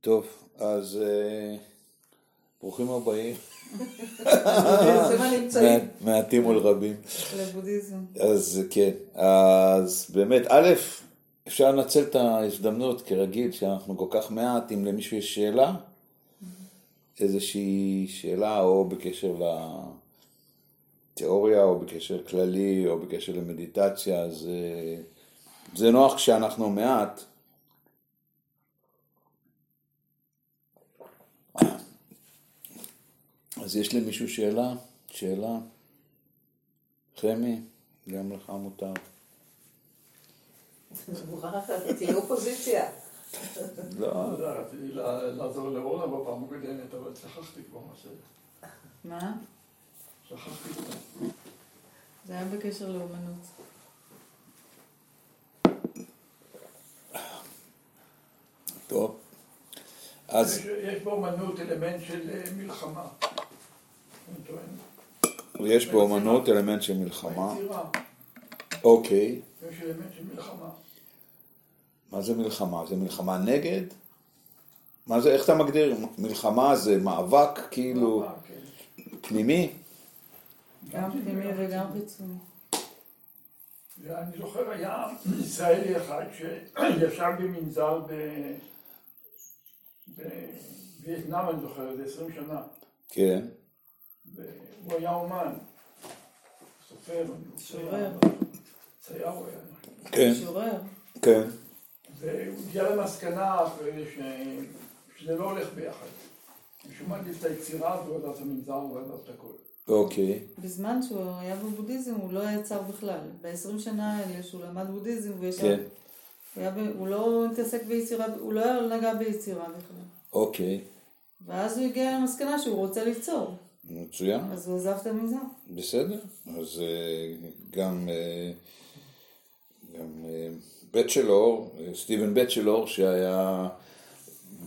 טוב, אז אה, ברוכים הבאים. מעטים מול רבים. לבודהיזם. אז כן, אז באמת, א', אפשר לנצל את ההזדמנות, כרגיל, שאנחנו כל כך מעט, אם למישהו יש שאלה, איזושהי שאלה, או בקשר לתיאוריה, או בקשר כללי, או בקשר למדיטציה, אז אה, זה נוח כשאנחנו מעט. אז יש למישהו שאלה? שאלה? חמי, גם לך מותר. תהיה אופוזיציה. לא. רציתי לעזור לאורנה בפעם הקודמת, אבל שכחתי כבר מה ש... מה? שכחתי כבר. זה היה בקשר לאומנות. טוב. אז יש- יש באומנות אלמנט של אה, מלחמה. אני. יש באומנות אלמנט של מלחמה. אוקיי. יש אלמנט של מלחמה. מה זה מלחמה? זה מלחמה נגד? מה זה, איך אתה מגדיר? מלחמה זה מאבק כאילו כן. פנימי? גם פנימי וגם חיצוני. ואני זוכר, היה ישראלי אחד שישב במנזר ב- בווייטנאם, אני זוכר, זה עשרים שנה. כן. והוא היה אומן, סופר, שורר. צייר הוא היה. כן. שורר. כן. והוא הגיע למסקנה אחרי ש... שזה לא הולך ביחד. שהוא מעדיף את היצירה ועוד את המנזר ועוד את הכל. אוקיי. בזמן שהוא היה בבודהיזם הוא לא יצר בכלל. ב-20 שנה האלה שהוא למד בודהיזם הוא ישב... כן. הוא, היה ב... הוא לא התעסק ביצירה, הוא לא נגע ביצירה בכלל. אוקיי. ואז הוא הגיע למסקנה שהוא רוצה ליצור. מצוין. אז הוא עזב את המנזר. בסדר. אז אה, גם אה, גם אה, בצ'לור, סטיבן בצ'לור, שהיה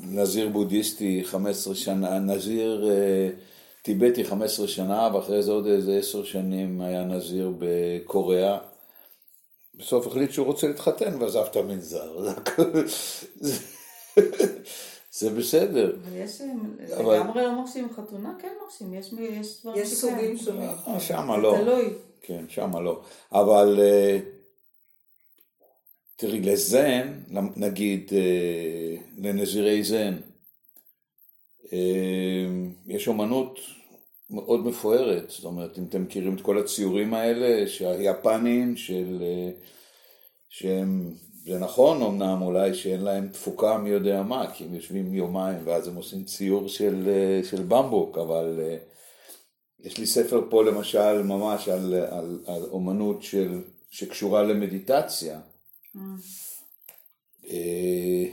נזיר בודהיסטי 15 שנה, נזיר טיבטי 15 שנה, ואחרי זה עוד איזה 10 שנים היה נזיר בקוריאה. בסוף החליט שהוא רוצה להתחתן ועזב את המנזר. זה בסדר. אבל יש... אבל- לגמרי לא מרשים חתונה, כן מרשים. יש, יש דברים יש. סוגים שונים. אה, שמה לא. תלוי. כן, שמה לא. אבל אה, תראי, לזן, נגיד, אה, לנזירי זן, אה, יש אומנות מאוד מפוארת, זאת אומרת, אם אתם מכירים את כל הציורים האלה, שהיפנים של, אה, שהם, זה נכון אמנם אולי שאין להם תפוקה מי יודע מה, כי הם יושבים יומיים ואז הם עושים ציור של, אה, של במבוק, אבל אה, יש לי ספר פה למשל ממש על, על, על אומנות של, שקשורה למדיטציה. אה,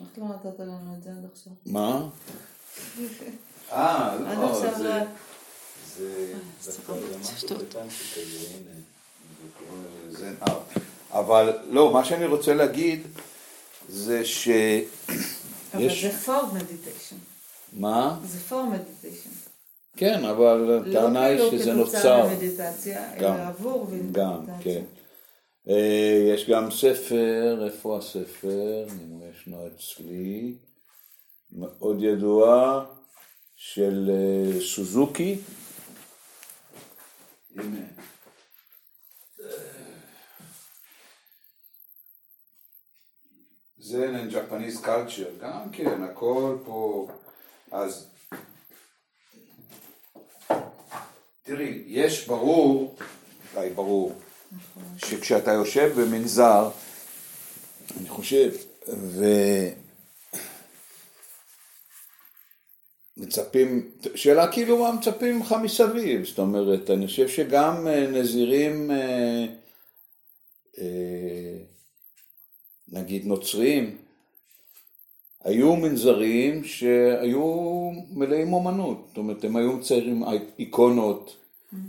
איך לא נתת לנו את זה עד עכשיו? מה? אה, לא, עכשיו זה... לא... זה... זה אבל לא, מה שאני רוצה להגיד זה ש... אבל יש... זה for meditation. מה? זה for meditation. כן, אבל הטענה היא לא שזה כאילו נוצר. כתוצאה ממדיטציה, אלא גם, עבור גם, מדיטציה. כן. אה, יש גם ספר, איפה הספר? אם ישנו אצלי, מאוד ידוע, של אה, סוזוקי. הנה. זן and Japanese culture, גם כן, הכל פה, אז תראי, יש ברור, די ברור, שכשאתה יושב במנזר, אני חושב, ומצפים, שאלה כאילו מה מצפים ממך מסביב, זאת אומרת, אני חושב שגם אה, נזירים, אה, אה, נגיד נוצרים, היו מנזרים שהיו מלאים אומנות, זאת אומרת, הם היו מציירים איקונות,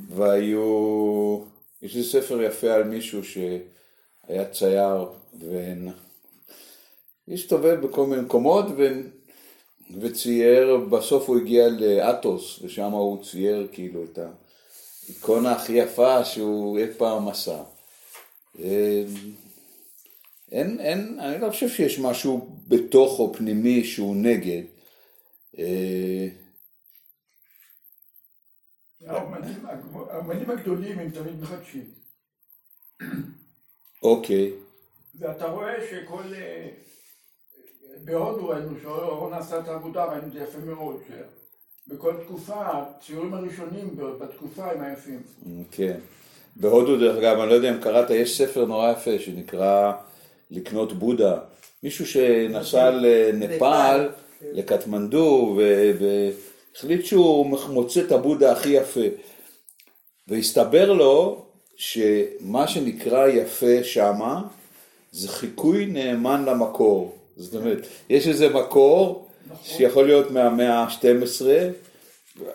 והיו, יש לי ספר יפה על מישהו שהיה צייר, והסתובב בכל מיני מקומות, ו... וצייר, בסוף הוא הגיע לאתוס, ושם הוא צייר כאילו את האיקונה הכי יפה שהוא אי פעם עשה. אין, אין, אני לא חושב שיש משהו בתוכו פנימי שהוא נגד. אה, האומנים הגדולים הם תמיד מחדשים. אוקיי, ואתה רואה שכל... אה, בהודו ראינו שאורון עשה את העבודה, ראינו את זה יפה מאוד, שבכל תקופה, הציורים הראשונים בתקופה הם היפים. כן. בהודו, דרך אגב, אני לא יודע אם קראת, יש ספר נורא יפה שנקרא לקנות בודה. מישהו שנסע לנפאל, לקטמנדו, ו- והחליט שהוא מוצא את הבודה הכי יפה. והסתבר לו שמה שנקרא יפה שמה, זה חיקוי נאמן למקור. זאת אומרת, יש איזה מקור שיכול להיות מהמאה ה-12,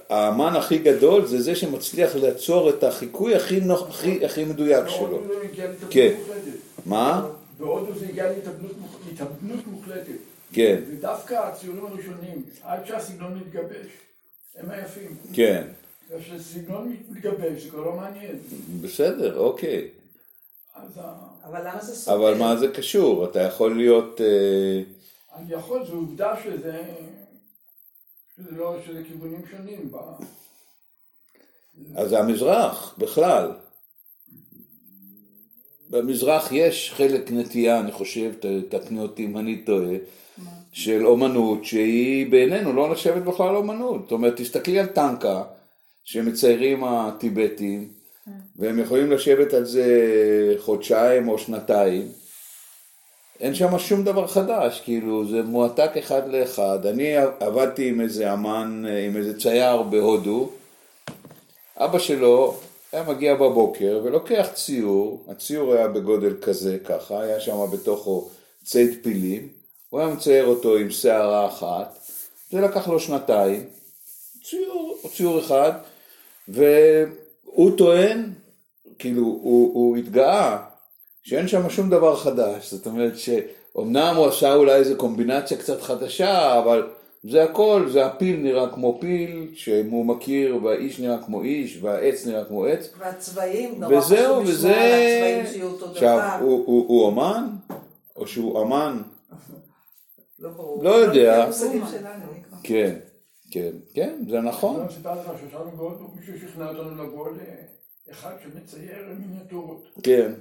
האמן הכי גדול זה זה שמצליח לעצור את החיקוי הכי, נוח, הכי, הכי מדויק שלו. בהודו זה הגיע להתאבנות כן. מוחלטת. מה? בהודו זה הגיע להתאבנות מוח- להתאבנות מוחלטת. כן, ודווקא הציורים הראשונים, עד שהסגנון מתגבש, הם היפים. כן, כשסגנון מתגבש זה כבר לא מעניין. בסדר, אוקיי. אז אבל למה זה סותר? אבל מה זה קשור? אתה יכול להיות... אה, אני יכול, זו עובדה שזה... שזה לא, שזה כיוונים שונים. ב... אז זה המזרח, בכלל. במזרח יש חלק נטייה, אני חושב, תקני אותי אם אני טועה, של אומנות שהיא בעינינו לא נחשבת בכלל אומנות. זאת אומרת, תסתכלי על טנקה שמציירים הטיבטים, והם יכולים לשבת על זה חודשיים או שנתיים. אין שם שום דבר חדש, כאילו, זה מועתק אחד לאחד. אני עבדתי עם איזה אמן, עם איזה צייר בהודו, אבא שלו היה מגיע בבוקר ולוקח ציור, הציור היה בגודל כזה, ככה, היה שם בתוכו ציד פילים, הוא היה מצייר אותו עם שערה אחת, זה לקח לו שנתיים, ציור, ציור אחד, והוא טוען, כאילו, הוא, הוא התגאה שאין שם שום דבר חדש, זאת אומרת שאומנם הוא עשה אולי איזו קומבינציה קצת חדשה, אבל זה הכל, זה הפיל נראה כמו פיל, שהוא מכיר, והאיש נראה כמו איש, והעץ נראה כמו עץ, והצבעים, נורא וזהו, חשוב וזה... לשמור על הצבעים שיהיו אותו עכשיו, דבר. הוא, הוא, הוא אמן? או שהוא אמן? לא ברור. לא יודע. זה המושגים שלנו. כן, כן, כן, זה נכון. אני סיפרתי לך שישבנו בהודו, מישהו שכנע אותנו לבוא לאחד שמצייר מיניאטורות. כן,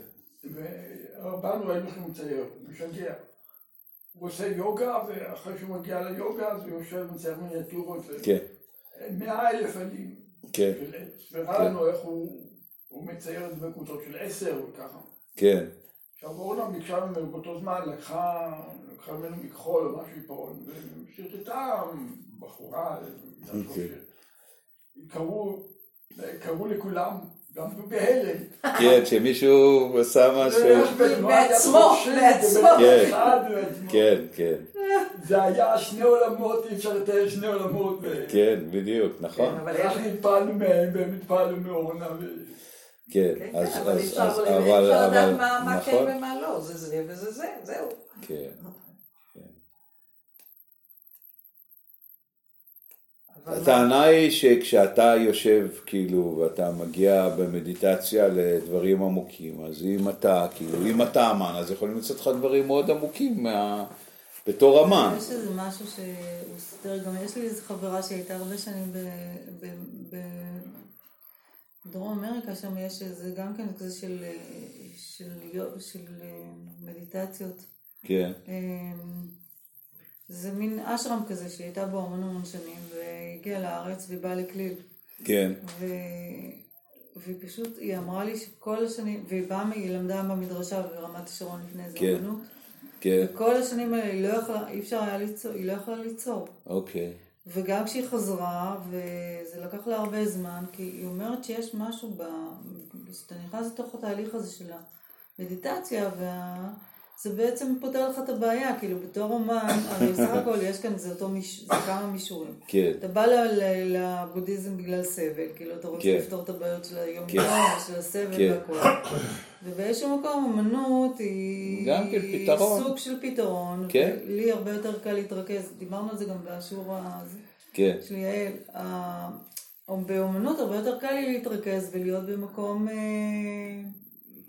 ובאנו ראינו איך הוא מצייר, משגע. הוא עושה יוגה, ואחרי שהוא מגיע ליוגה, אז הוא יושב ומצייר מיניאטורות. כן, מאה אלף עלים כן. והראה לנו איך הוא הוא מצייר את זה בקבוצות של עשר וככה. כן, עכשיו אורנה ביקשה ממנו באותו זמן, לקחה, לקחה ממנו מכחול או משהו עיפרון, ושרטטה בחורה, אוקיי. קראו לכולם, גם בהלם. כן, שמישהו עשה משהו, בעצמו, בעצמו. כן. בעצמו. כן, כן, זה היה שני עולמות, אי אפשר לתאר שני עולמות. כן, בדיוק, נכון, אנחנו יש... התפעלנו מהם והם התפעלנו מאורנה. כן, כן, אז, כן, אבל אבל אי אבל, אפשר לדעת מה כן נכון, ומה לא, זה זה וזה זה, זהו. כן. אבל מה- הטענה היא שכשאתה יושב כאילו ואתה מגיע במדיטציה לדברים עמוקים, אז אם אתה, כאילו, אם אתה אמן, אז יכולים לצאת לך דברים מאוד עמוקים מה... בתור אמן. יש איזה משהו שהוא סותר, גם יש לי איזו חברה שהייתה הרבה שנים ב- ב- בדרום אמריקה, שם יש איזה גם כן כזה של, של, יו- של אה, מדיטציות. כן, אמ, זה מין אשרם כזה שהיא הייתה בו המון המון שנים, והגיעה לארץ והיא באה לכליל. כן, ו... והיא פשוט, היא אמרה לי שכל השנים, והיא באה, היא למדה במדרשה ברמת השרון לפני איזה כן. אמנות, כן, וכל השנים האלה היא לא יכלה, אי אפשר היה ליצור, היא לא יכלה ליצור. אוקיי, וגם כשהיא חזרה, וזה לקח לה הרבה זמן, כי היא אומרת שיש משהו, ב... כשאתה נכנס לתוך התהליך הזה של המדיטציה, וה... זה בעצם פותר לך את הבעיה, כאילו בתור אומן, הרי בסך הכל יש כאן, זה אותו מיש... זה כמה מישורים. כן, אתה בא לבודהיזם בגלל סבל, כאילו אתה רוצה כן. לפתור את הבעיות של היום כן. של הסבל כן. והכל. ובאיזשהו מקום אמנות היא... גם כן פתרון. סוג של פתרון. כן. לי הרבה יותר קל להתרכז, דיברנו על זה גם בשיעור הזה כן, של יעל. באמנות הרבה יותר קל לי להתרכז ולהיות במקום... אה,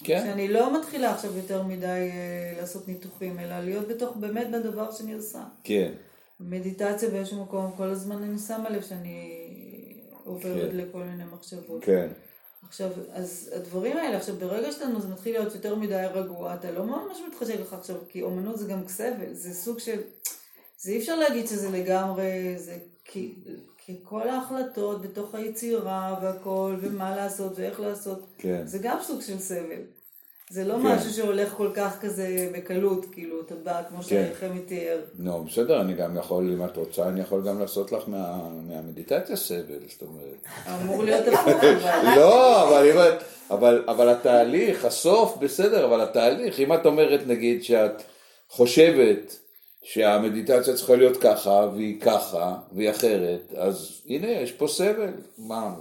כן. שאני לא מתחילה עכשיו יותר מדי אה, לעשות ניתוחים, אלא להיות בתוך באמת בדבר שאני עושה. כן, מדיטציה באיזשהו מקום, כל הזמן אני שמה לב שאני עוברת כן. לכל מיני מחשבות. כן, עכשיו, אז הדברים האלה, עכשיו ברגע שאתה זה מתחיל להיות יותר מדי רגוע, אתה לא ממש מתחשק לך עכשיו, כי אומנות זה גם סבל, זה סוג של, זה אי אפשר להגיד שזה לגמרי, זה כי, כי כל ההחלטות בתוך היצירה והכל, ומה לעשות ואיך לעשות, כן. זה גם סוג של סבל. זה לא כן. משהו שהולך כל כך כזה בקלות, כאילו, אתה בא, כמו כן. שחמי תיאר. נו, בסדר, אני גם יכול, אם את רוצה, אני יכול גם לעשות לך מה, מהמדיטציה סבל, זאת אומרת. אמור להיות הפוך, אבל... לא, אבל, אם את, אבל, אבל התהליך, הסוף, בסדר, אבל התהליך, אם את אומרת נגיד שאת חושבת שהמדיטציה צריכה להיות ככה, והיא ככה, והיא אחרת, אז הנה, יש פה סבל, מה,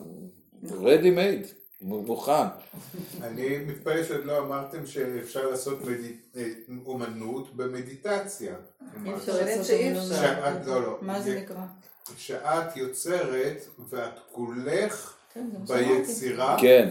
ready made, מוכן. אני מתפלא שעוד לא אמרתם שאפשר לעשות אומנות במדיטציה. טוענת לעשות שאי. אפשר. לא, לא. מה זה נקרא? שאת יוצרת ואת כולך כן. ביצירה, כן,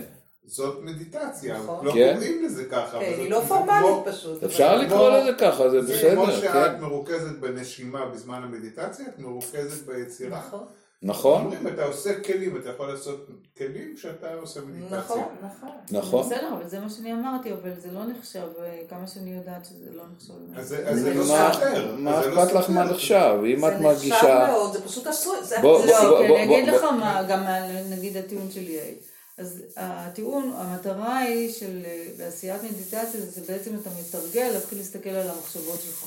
זאת מדיטציה. נכון. לא כן. קוראים לזה ככה. כן, היא לא פורמלית כמו- פשוט. אפשר לקרוא כמו- לזה ככה, זה זה כמו בסדר, שאת כן, מרוכזת בנשימה בזמן המדיטציה, את מרוכזת ביצירה. נכון, נכון, אומרים, אתה עושה כלים, אתה יכול לעשות כלים כשאתה עושה מדיטציה. נכון, נכון. נכון, בסדר, אבל זה מה שאני אמרתי, אבל זה לא נחשב, אה, כמה שאני יודעת שזה לא נחשב. אז זה- אז זה לא סותר. מה לא אכפת לך. מה נחשב, אם את זה נחשב מרגישה, מאוד, זה פשוט עשוי. בוא- בוא- לא, כי בוא- אני אגיד לך מה, גם נגיד הטיעון של יעל. אז הטיעון, המטרה היא של בעשיית מדיטציה זה בעצם אתה מתרגל להתחיל להסתכל על המחשבות שלך.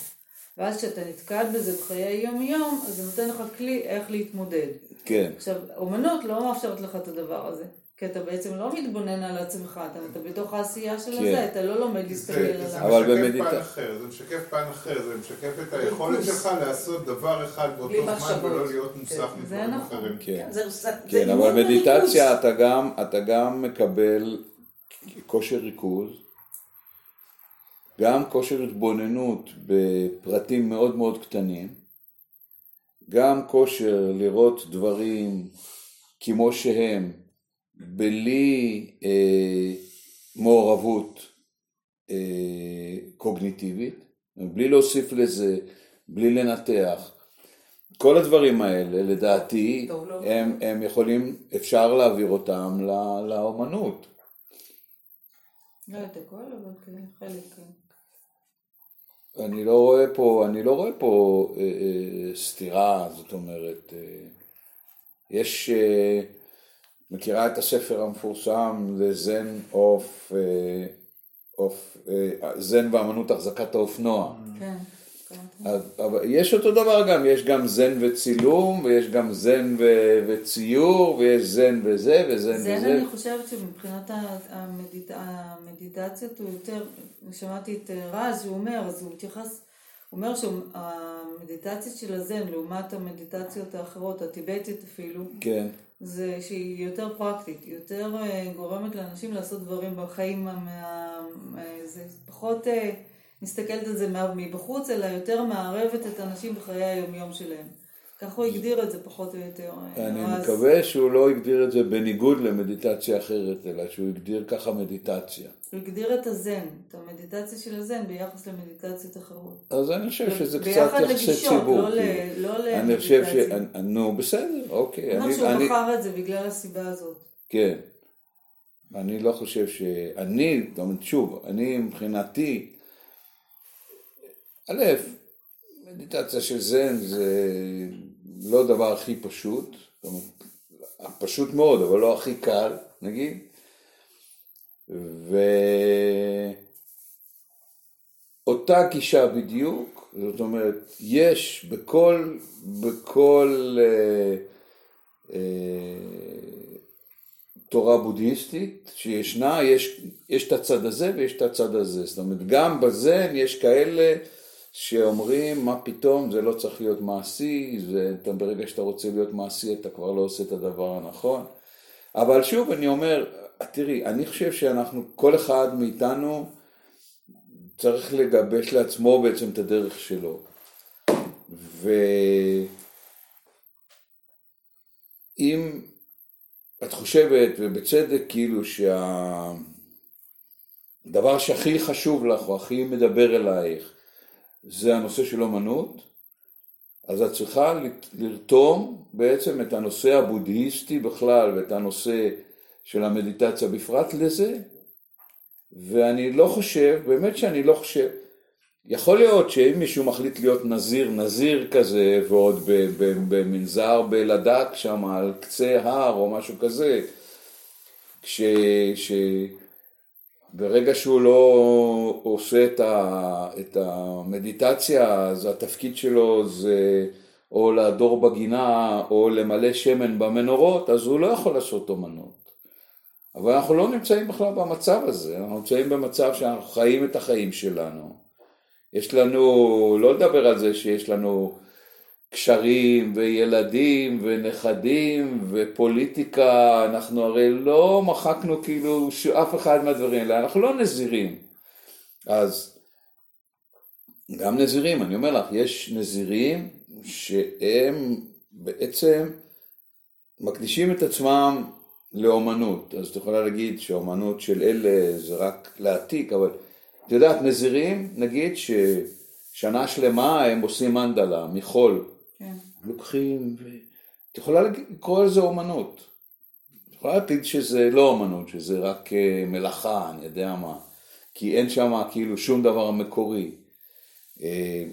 ואז כשאתה נתקל בזה בחיי היום-יום, אז זה נותן לך כלי איך להתמודד. כן, עכשיו, אומנות לא מאפשרת לך את הדבר הזה. כי אתה בעצם לא מתבונן על עצמך, אתה, אתה בתוך העשייה של כן. הזה, אתה לא לומד להסתכל זה, על זה ה... אבל משקף במדיטציה- פן אחר, זה משקף פן אחר, זה משקף את היכולת שלך לעשות דבר אחד באותו זמן. ולא להיות מוסך זה מדברים נכון. אחרים. כן. זה- זה- זה כן, אבל מדיטציה. אתה גם, אתה גם מקבל כושר ריכוז, גם כושר התבוננות בפרטים מאוד מאוד קטנים, גם כושר לראות דברים כמו שהם, בלי אה, מעורבות אה, קוגניטיבית, בלי להוסיף לזה, בלי לנתח. כל הדברים האלה, לדעתי, טוב, לא. הם, הם יכולים, אפשר להעביר אותם ל- לאומנות. לא את הכל, אבל כן, חלק. כן. אני לא רואה פה, אני לא רואה פה אה, אה, סתירה, זאת אומרת, אה, יש, אה, מכירה את הספר המפורסם, The Zen of, אה, of אה, Zen ואמנות החזקת האופנוע. כן. אז, אבל יש אותו דבר גם, יש גם זן וצילום, ויש גם זן ו- וציור, ויש זן וזה, וזן זן וזה. אני חושבת שמבחינת. המדיטציות הוא יותר, שמעתי את רז, הוא אומר, אז הוא התייחס, הוא אומר שהמדיטציה של הזן לעומת המדיטציות האחרות, הטיבטית אפילו, כן, זה שהיא יותר פרקטית, היא יותר אה, גורמת לאנשים לעשות דברים בחיים, מה, אה, זה פחות אה, מסתכלת על זה מבחוץ, אלא יותר מערבת את האנשים בחיי היומיום שלהם. ככה הוא הגדיר את זה פחות או יותר. אה, אני רז. מקווה שהוא לא הגדיר את זה בניגוד למדיטציה אחרת, אלא שהוא הגדיר ככה מדיטציה. הוא הגדיר את הזן, את המדיטציה של הזן ביחס למדיטציות אחרות. אז אני חושב שזה קצת יחסי לגישות, ציבור. לא ל- כאילו. לא אני חושב ש... נו, בסדר, אוקיי. אני- שהוא אני- בחר את זה בגלל הסיבה הזאת. כן. אני לא חושב ש... אני, זאת אומרת, שוב, אני מבחינתי, א', מדיטציה של זן זה לא הדבר הכי פשוט, פשוט מאוד, אבל לא הכי קל, נגיד. ואותה גישה בדיוק, זאת אומרת, יש בכל, בכל אה, אה, תורה בודהיסטית שישנה, יש, יש את הצד הזה ויש את הצד הזה. זאת אומרת, גם בזן יש כאלה שאומרים, מה פתאום, זה לא צריך להיות מעשי, זה, אתה, ברגע שאתה רוצה להיות מעשי אתה כבר לא עושה את הדבר הנכון. אבל שוב, אני אומר, תראי, אני חושב שאנחנו, כל אחד מאיתנו צריך לגבש לעצמו בעצם את הדרך שלו. ואם את חושבת, ובצדק, כאילו שה... הדבר שהכי חשוב לך או הכי מדבר אלייך זה הנושא של אומנות, אז את צריכה לרתום בעצם את הנושא הבודהיסטי בכלל ואת הנושא של המדיטציה בפרט לזה, ואני לא חושב, באמת שאני לא חושב, יכול להיות שאם מישהו מחליט להיות נזיר, נזיר כזה, ועוד במנזר בלדק שם על קצה הר או משהו כזה, כש... ש... ברגע שהוא לא עושה את, ה... את המדיטציה, אז התפקיד שלו זה או להדור בגינה או למלא שמן במנורות, אז הוא לא יכול לעשות אומנות. אבל אנחנו לא נמצאים בכלל במצב הזה, אנחנו נמצאים במצב שאנחנו חיים את החיים שלנו. יש לנו, לא לדבר על זה שיש לנו קשרים וילדים ונכדים ופוליטיקה, אנחנו הרי לא מחקנו כאילו אף אחד מהדברים האלה, אנחנו לא נזירים. אז גם נזירים, אני אומר לך, יש נזירים שהם בעצם מקדישים את עצמם לאומנות, אז את יכולה להגיד שהאומנות של אלה זה רק להעתיק, אבל את יודעת, נזירים, נגיד ששנה שלמה הם עושים מנדלה מחול, כן. לוקחים, ו... את יכולה לקרוא לזה אומנות. את יכולה להגיד שזה לא אומנות, שזה רק אה, מלאכה, אני יודע מה, כי אין שם כאילו שום דבר מקורי. אה,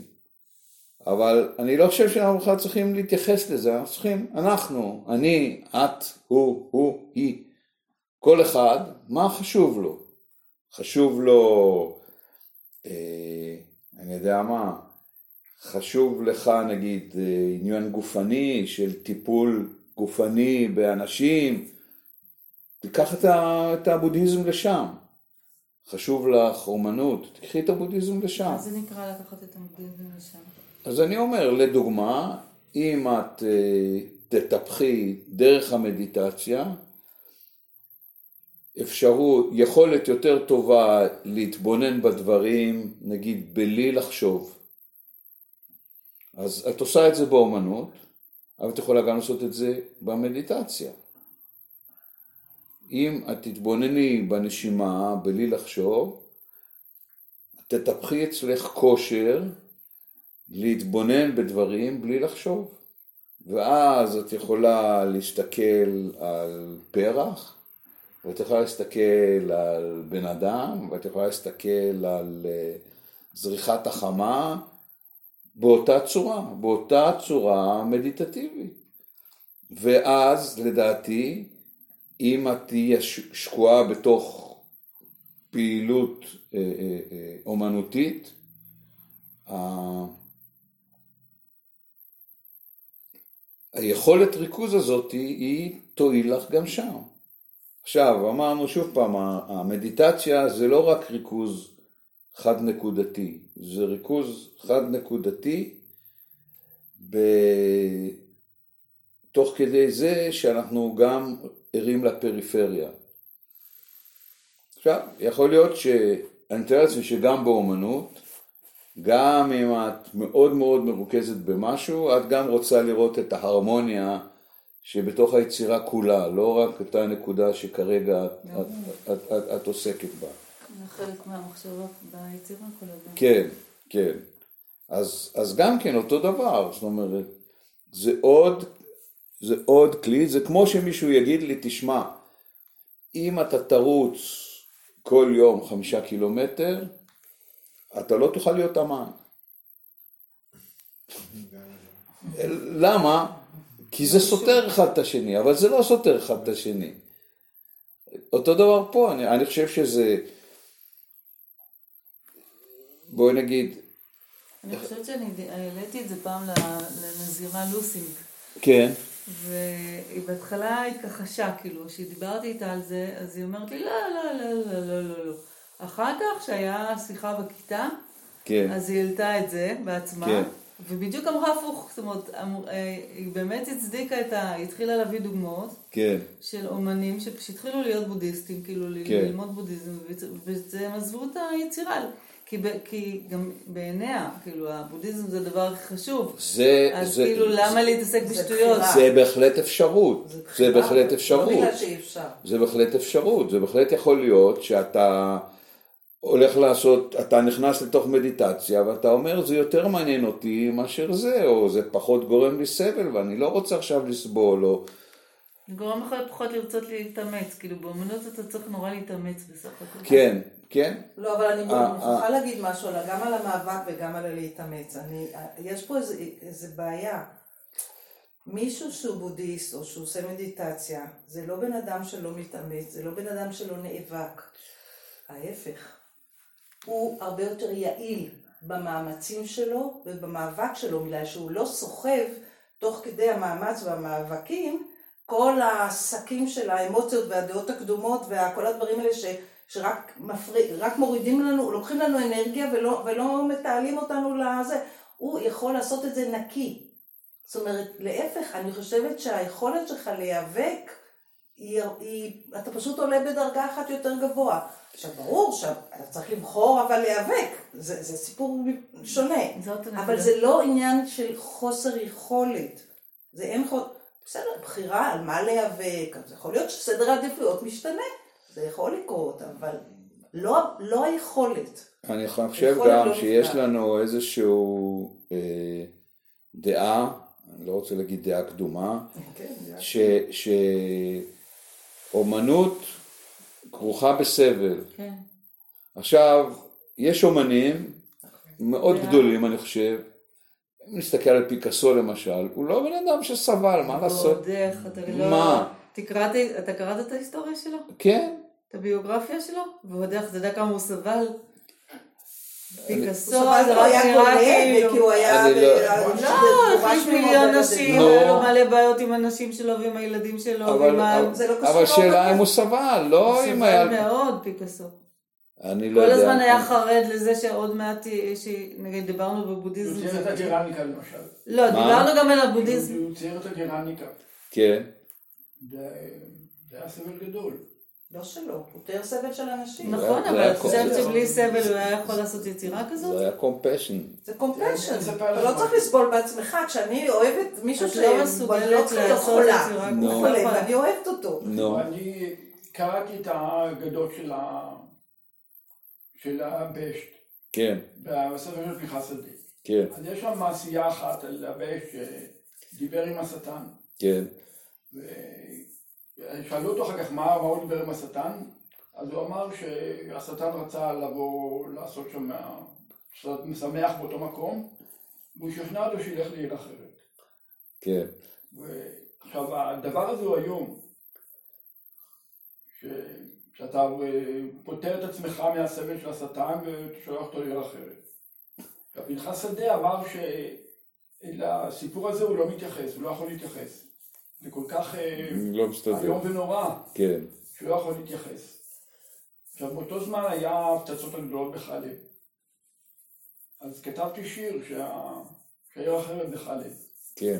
אבל אני לא חושב שאנחנו בכלל צריכים להתייחס לזה, אנחנו צריכים, אנחנו, אני, את, הוא, הוא, היא, כל אחד, מה חשוב לו? חשוב לו, אה, אני יודע מה, חשוב לך נגיד אה, עניין גופני של טיפול גופני באנשים, תיקח את, ה, את הבודהיזם לשם. חשוב לך אומנות, תקחי את הבודהיזם לשם. מה זה נקרא לקחת את המודלים לשם? אז אני אומר, לדוגמה, אם את אה, תטפחי דרך המדיטציה, אפשרות, יכולת יותר טובה להתבונן בדברים, נגיד בלי לחשוב. אז את עושה את זה באומנות, אבל את יכולה גם לעשות את זה במדיטציה. אם את תתבונני בנשימה בלי לחשוב, תטפחי אצלך כושר להתבונן בדברים בלי לחשוב. ואז את יכולה להסתכל על פרח, ואת יכולה להסתכל על בן אדם, ואת יכולה להסתכל על אה, זריחת החמה באותה צורה, באותה צורה מדיטטיבית. ואז לדעתי, אם את תהיה שקועה בתוך פעילות אה, אה, אה, אומנותית, היכולת ריכוז הזאת היא, תועיל לך גם שם. עכשיו, אמרנו שוב פעם, המדיטציה זה לא רק ריכוז חד נקודתי, זה ריכוז חד נקודתי ב... תוך כדי זה שאנחנו גם ערים לפריפריה. עכשיו, יכול להיות ש... אני מתאר לעצמי שגם באומנות, גם אם את מאוד מאוד מרוכזת במשהו, את גם רוצה לראות את ההרמוניה שבתוך היצירה כולה, לא רק את הנקודה שכרגע את, את, את, את, את עוסקת בה. מהמחשבות. כן, כן. אז, אז גם כן אותו דבר, זאת אומרת, זה עוד, זה עוד כלי, זה כמו שמישהו יגיד לי, תשמע, אם אתה תרוץ כל יום חמישה קילומטר, אתה לא תוכל להיות אמן. למה? כי זה סותר אחד את השני, אבל זה לא סותר אחד את השני. אותו דבר פה, אני, אני חושב שזה, בואי נגיד, אני חושבת שאני העליתי את זה פעם לנזירה לוסינג. כן, והיא בהתחלה התכחשה, כאילו, כשדיברתי איתה על זה, אז היא אומרת לי, לא, לא, לא, לא, לא, לא, לא. אחר כך, כשהיה שיחה בכיתה, כן, אז היא העלתה את זה בעצמה, כן. ובדיוק אמרה הפוך, זאת אומרת, אמ- אה, היא באמת הצדיקה את ה... היא התחילה להביא דוגמאות כן, של אומנים שהתחילו להיות בודהיסטים, כאילו כן. ללמוד בודהיזם, והם עזבו את היצירה. כי, ב- כי גם בעיניה, כאילו, הבודהיזם זה הדבר הכי חשוב. זה, אז זה, כאילו, למה להתעסק זה בשטויות? זה בהחלט אפשרות, זה זה בהחלט לא אפשרות, בגלל שאי אפשר. זה בהחלט אפשרות, זה בהחלט יכול להיות שאתה הולך לעשות, אתה נכנס לתוך מדיטציה ואתה אומר זה יותר מעניין אותי מאשר זה, או זה פחות גורם לי סבל ואני לא רוצה עכשיו לסבול, או... זה גורם לך פחות לרצות להתאמץ, כאילו באמנות אתה צריך נורא להתאמץ בסך הכל. כן, כן, לא, אבל אני אה, מוכרחה להגיד משהו גם על המאבק וגם על הלהתאמץ. אני- יש פה איזה- איזה בעיה. מישהו שהוא בודהיסט או שהוא עושה מדיטציה, זה לא בן אדם שלא מתאמץ, זה לא בן אדם שלא נאבק. ההפך. הוא הרבה יותר יעיל במאמצים שלו ובמאבק שלו, בגלל שהוא לא סוחב תוך כדי המאמץ והמאבקים כל השקים של האמוציות והדעות הקדומות וכל הדברים האלה ש, שרק מפריע, רק מורידים לנו, לוקחים לנו אנרגיה ולא, ולא מתעלים אותנו לזה. הוא יכול לעשות את זה נקי. זאת אומרת, להפך, אני חושבת שהיכולת שלך להיאבק, היא, היא, אתה פשוט עולה בדרגה אחת יותר גבוה. עכשיו, ברור שאתה צריך לבחור אבל להיאבק, זה, זה סיפור שונה. זאת. אבל זה לא עניין של חוסר יכולת. זה אין חוסר, בסדר, בחירה על מה להיאבק, אז יכול להיות שסדר העדיפויות משתנה, זה יכול לקרות, אבל לא, לא היכולת. אני חושב יכול גם לא שיש נפגע. לנו איזשהו אה, דעה, אני לא רוצה להגיד דעה קדומה, כן, ש, שאומנות כרוכה בסבל. כן. עכשיו, יש אומנים מאוד זה- גדולים, אני חושב, אם נסתכל על פיקאסו למשל, הוא לא בן אדם שסבל, מה לעשות? ועוד איך, אתה לא... מה? תקרא את- אתה קראת את ההיסטוריה שלו? כן, את הביוגרפיה שלו? ועוד איך, אתה יודע כמה הוא סבל? פיקאסו, הוא זה הוא רק היה נראה כאילו... כי הוא היה... לא- לא, ממנו מיליון. נשים. היה לו מלא בעיות עם הנשים שלו ועם הילדים שלו, אבל, ועם ה... אבל, זה לא קשור אבל לאומנות. שאלה אם הוא סבל, לא אם היה... סבל מאוד, פיקאסו. אני לא כל יודע. הזמן היה חרד לזה שעוד מעט, נגיד דיברנו בבודהיזם. הוא צייר את הגרניקה למשל. לא, דיברנו גם על הבודהיזם. הוא צייר את הגרניקה. כן, זה היה סבל גדול. לא שלו, הוא תיאר סבל של אנשים. נכון, זה אבל חושבת שבלי סבל הוא היה יכול לעשות יצירה זה כזאת? היה קומפשן. זה קומפשן, אני אתה לא. צריך לסבול בעצמך, כשאני אוהבת מישהו את ש... לא מסוגלת לא לעשות יצירה חולה, ואני אוהבת אותו. אני קראתי את האגדות של הבשט, כן, בספר של פנחס שדה. כן, אז יש שם מעשייה אחת על הבשט שדיבר עם השטן. כן, ושאלו אותו אחר כך מה, הוא דיבר עם השטן, אז הוא אמר שהשטן רצה לבוא לעשות שם, משמח באותו מקום, והוא שכנע אותו שילך לעיר אחרת. כן, ועכשיו הדבר הזה הוא היום, ש... שאתה אה, פוטר את עצמך מהסבל של השטן ושולח אותו לעיר אחרת. עכשיו פנחס שדה אמר שלסיפור הזה הוא לא מתייחס, הוא לא יכול להתייחס. זה כל כך אה, לא. איום ונורא, כן, שהוא לא יכול להתייחס. עכשיו באותו זמן היה הפצצות הגדולות בחלב. אז כתבתי שיר שה... שהעיר אחרת זה חלב. כן,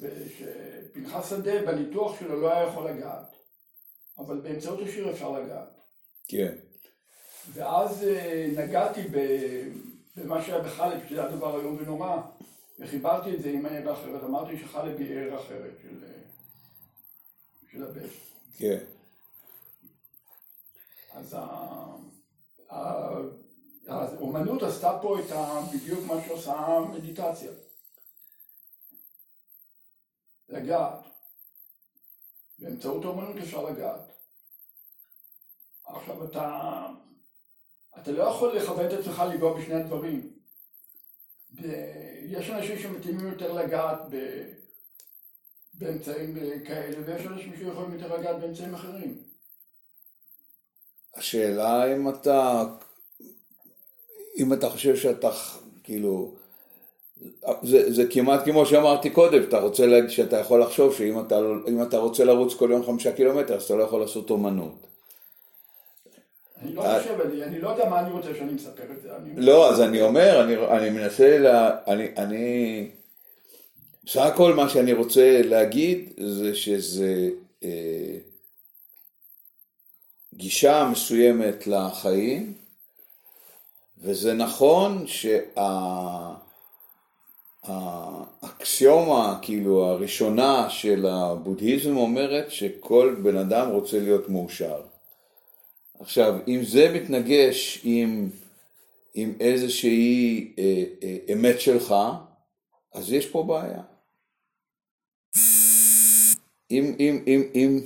ושפנחס שדה בניתוח שלו לא היה יכול לגעת, אבל באמצעות השיר אפשר לגעת. כן, ואז אה, נגעתי במה שהיה בחלב, שזה היה דבר איום ונורא, וחיברתי את זה עם העיר האחרת. אמרתי שחלב היא עיר אחרת של, אה, של הבש. כן, אז האומנות עשתה פה את ה, בדיוק מה שעושה המדיטציה. לגעת. באמצעות האומנות אפשר לגעת. עכשיו אתה, אתה לא יכול לכוון את עצמך לנגוע בשני הדברים. יש אנשים שמתאימים יותר לגעת ב, באמצעים כאלה, ויש אנשים שיכולים לגעת באמצעים אחרים. השאלה אם אתה, אם אתה חושב שאתה, כאילו, זה, זה כמעט כמו שאמרתי קודם, אתה רוצה להגיד שאתה יכול לחשוב שאם אתה, אם אתה רוצה לרוץ כל יום חמישה קילומטר, אז אתה לא יכול לעשות אומנות. אני לא אה. חושב, אני, אני לא יודע מה אני רוצה שאני מספר את זה. לא, אז אני אומר, אני, אני מנסה, אני, בסך הכל מה שאני רוצה להגיד זה שזה אה, גישה מסוימת לחיים, וזה נכון שהאקסיומה, כאילו הראשונה של הבודהיזם אומרת שכל בן אדם רוצה להיות מאושר. עכשיו, אם זה מתנגש עם, עם איזושהי אה, אה, אמת שלך, אז יש פה בעיה. אם, אם, אם, אם...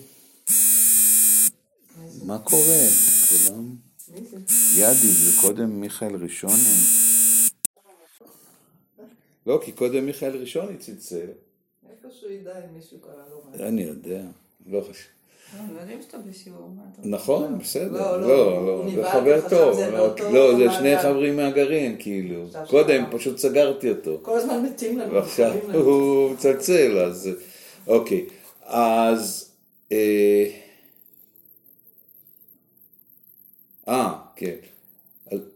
מה קורה? כולם... ידי, זה קודם מיכאל ראשוני. לא, כי קודם מיכאל ראשוני צלצל. איפה שהוא ידע אם מישהו קרא לו מה. אני יודע, לא חשוב. לא. נכון, בסדר. לא, לא, לא, לא, זה חבר חשב טוב. לא, לא, זה. שני חברים מהגרעין, כאילו. קודם פשוט סגרתי אותו. כל הזמן מתים לנו. ועכשיו. הוא מצלצל, אז... אוקיי. אז... אה, אה, כן.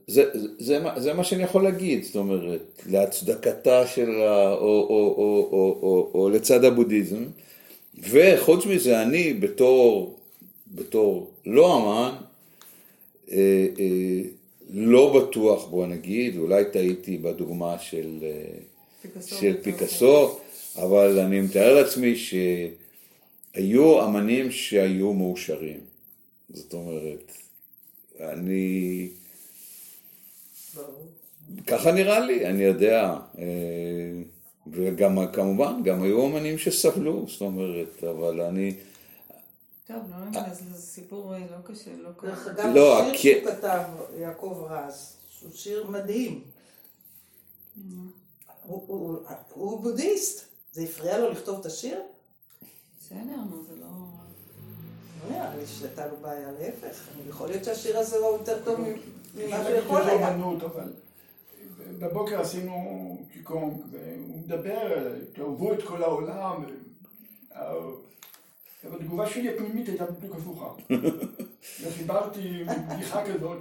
זה, זה, זה, זה מה שאני יכול להגיד, זאת אומרת, להצדקתה של ה... או, או, או, או, או, או לצד הבודהיזם, וחוץ מזה, אני בתור, בתור לא אמן, אה, אה, לא בטוח, בוא נגיד, אולי טעיתי בדוגמה של, אה, פיקאסו של אבל אני מתאר לעצמי שהיו אמנים שהיו מאושרים. זאת אומרת, אני... ככה נראה לי, אני יודע. אה, וגם, כמובן, גם היו אמנים שסבלו, זאת אומרת, אבל אני... טוב, לא ניכנס לזה סיפור אה, לא קשה, לא דרך קשה. אגב, לא, השיר הכ- שהוא כתב, יעקב רז, שהוא שיר מדהים. הוא בודהיסט. זה הפריע לו לכתוב את השיר? בסדר, נו, זה לא... לא נראה לי שהייתה לו בעיה, להפך. יכול להיות שהשיר הזה הוא יותר טוב ממה אפשר שהוא להגיד יכול שזה היה. בבוקר עשינו קיקונג, והוא מדבר, תאהבו את כל העולם. אבל התגובה שלי הפנימית הייתה בדיוק הפוכה. וחיברתי בדיחה כזאת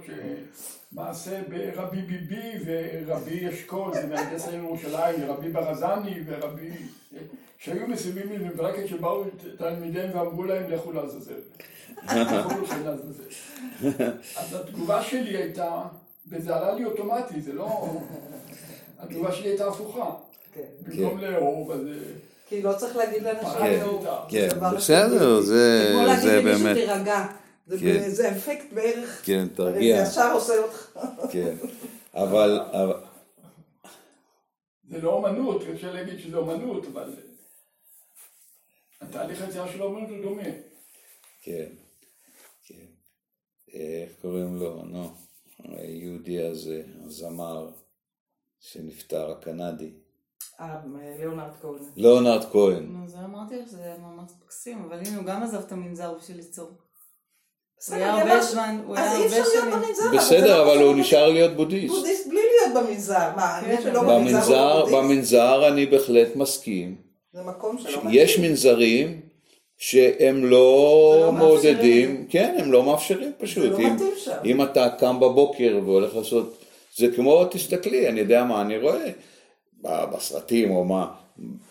שמעשה ברבי ביבי ורבי אשכול, זה מהנדס העיר ירושלים, רבי ברזני ורבי... שהיו מסביבים לי, ורק כשבאו תלמידיהם ואמרו להם לכו לעזאזל. אז התגובה שלי הייתה, וזה עלה לי אוטומטי, זה לא... התגובה שלי הייתה הפוכה. כן. במקום לאהוב, אז... כי לא צריך להגיד לאנשים כן, "נו", כן, זה בסדר, הכי- זה- כמו להגיד זה למישהו באמת- תירגע. זה כן. זה אפקט בערך. כן, תרגיע. זה ישר עושה אותך. כן. אבל, אבל- זה לא אומנות, קשה להגיד שזה אומנות, אבל... התהליך היצירה של האומנות הוא דומה. כן, כן. איך קוראים לו? נו, היהודי הזה, הזמר שנפטר, הקנדי. אה, ליאונרד כהן. ליאונרד כהן. נו, זה אמרתי לך, זה ממש מקסים, אבל הנה, הוא גם עזב את המנזר בשביל ליצור. היה אני הרבה זמן, הוא היה אז אי הרבה אפשר להיות שנים. במנזר. בסדר, לא אבל הוא. נשאר להיות בודהיסט. בודהיסט בלי להיות במנזר. מה, כן, מי שלא אבל- במנזר במנזר, הוא בודהיסט? במנזר אני בהחלט מסכים. זה מקום שלא מתאים. יש מנזרים שהם לא לא מעודדים. כן, הם לא מאפשרים פשוט. לא אם- אתה קם בבוקר והולך לעשות, זה כמו, תסתכלי, אני יודע מה אני רואה בסרטים או מה,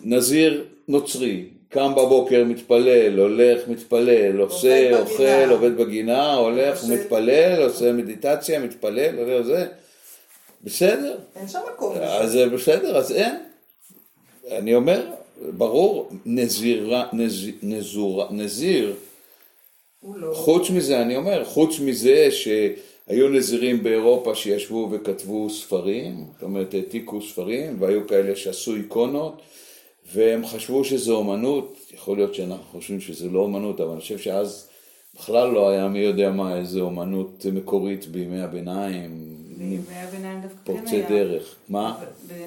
נזיר נוצרי, קם בבוקר, מתפלל, הולך, מתפלל, עושה. אוכל, עובד בגינה, הולך, עושה- מתפלל, עושה מדיטציה, מתפלל, עושה זה, בסדר, אין שם מקום. אז זה בסדר, אז אין. אני אומר, ברור, נזירה, נז, נזורה, נזיר, לא. חוץ מזה, אני אומר, חוץ מזה שהיו נזירים באירופה שישבו וכתבו ספרים, זאת אומרת, העתיקו ספרים, והיו כאלה שעשו איקונות, והם חשבו שזה אומנות, יכול להיות שאנחנו חושבים שזה לא אומנות, אבל אני חושב שאז בכלל לא היה מי יודע מה, איזה אומנות מקורית בימי הביניים, בימי הביניים דווקא כן פורצי היה. דרך. מה? ב- ב-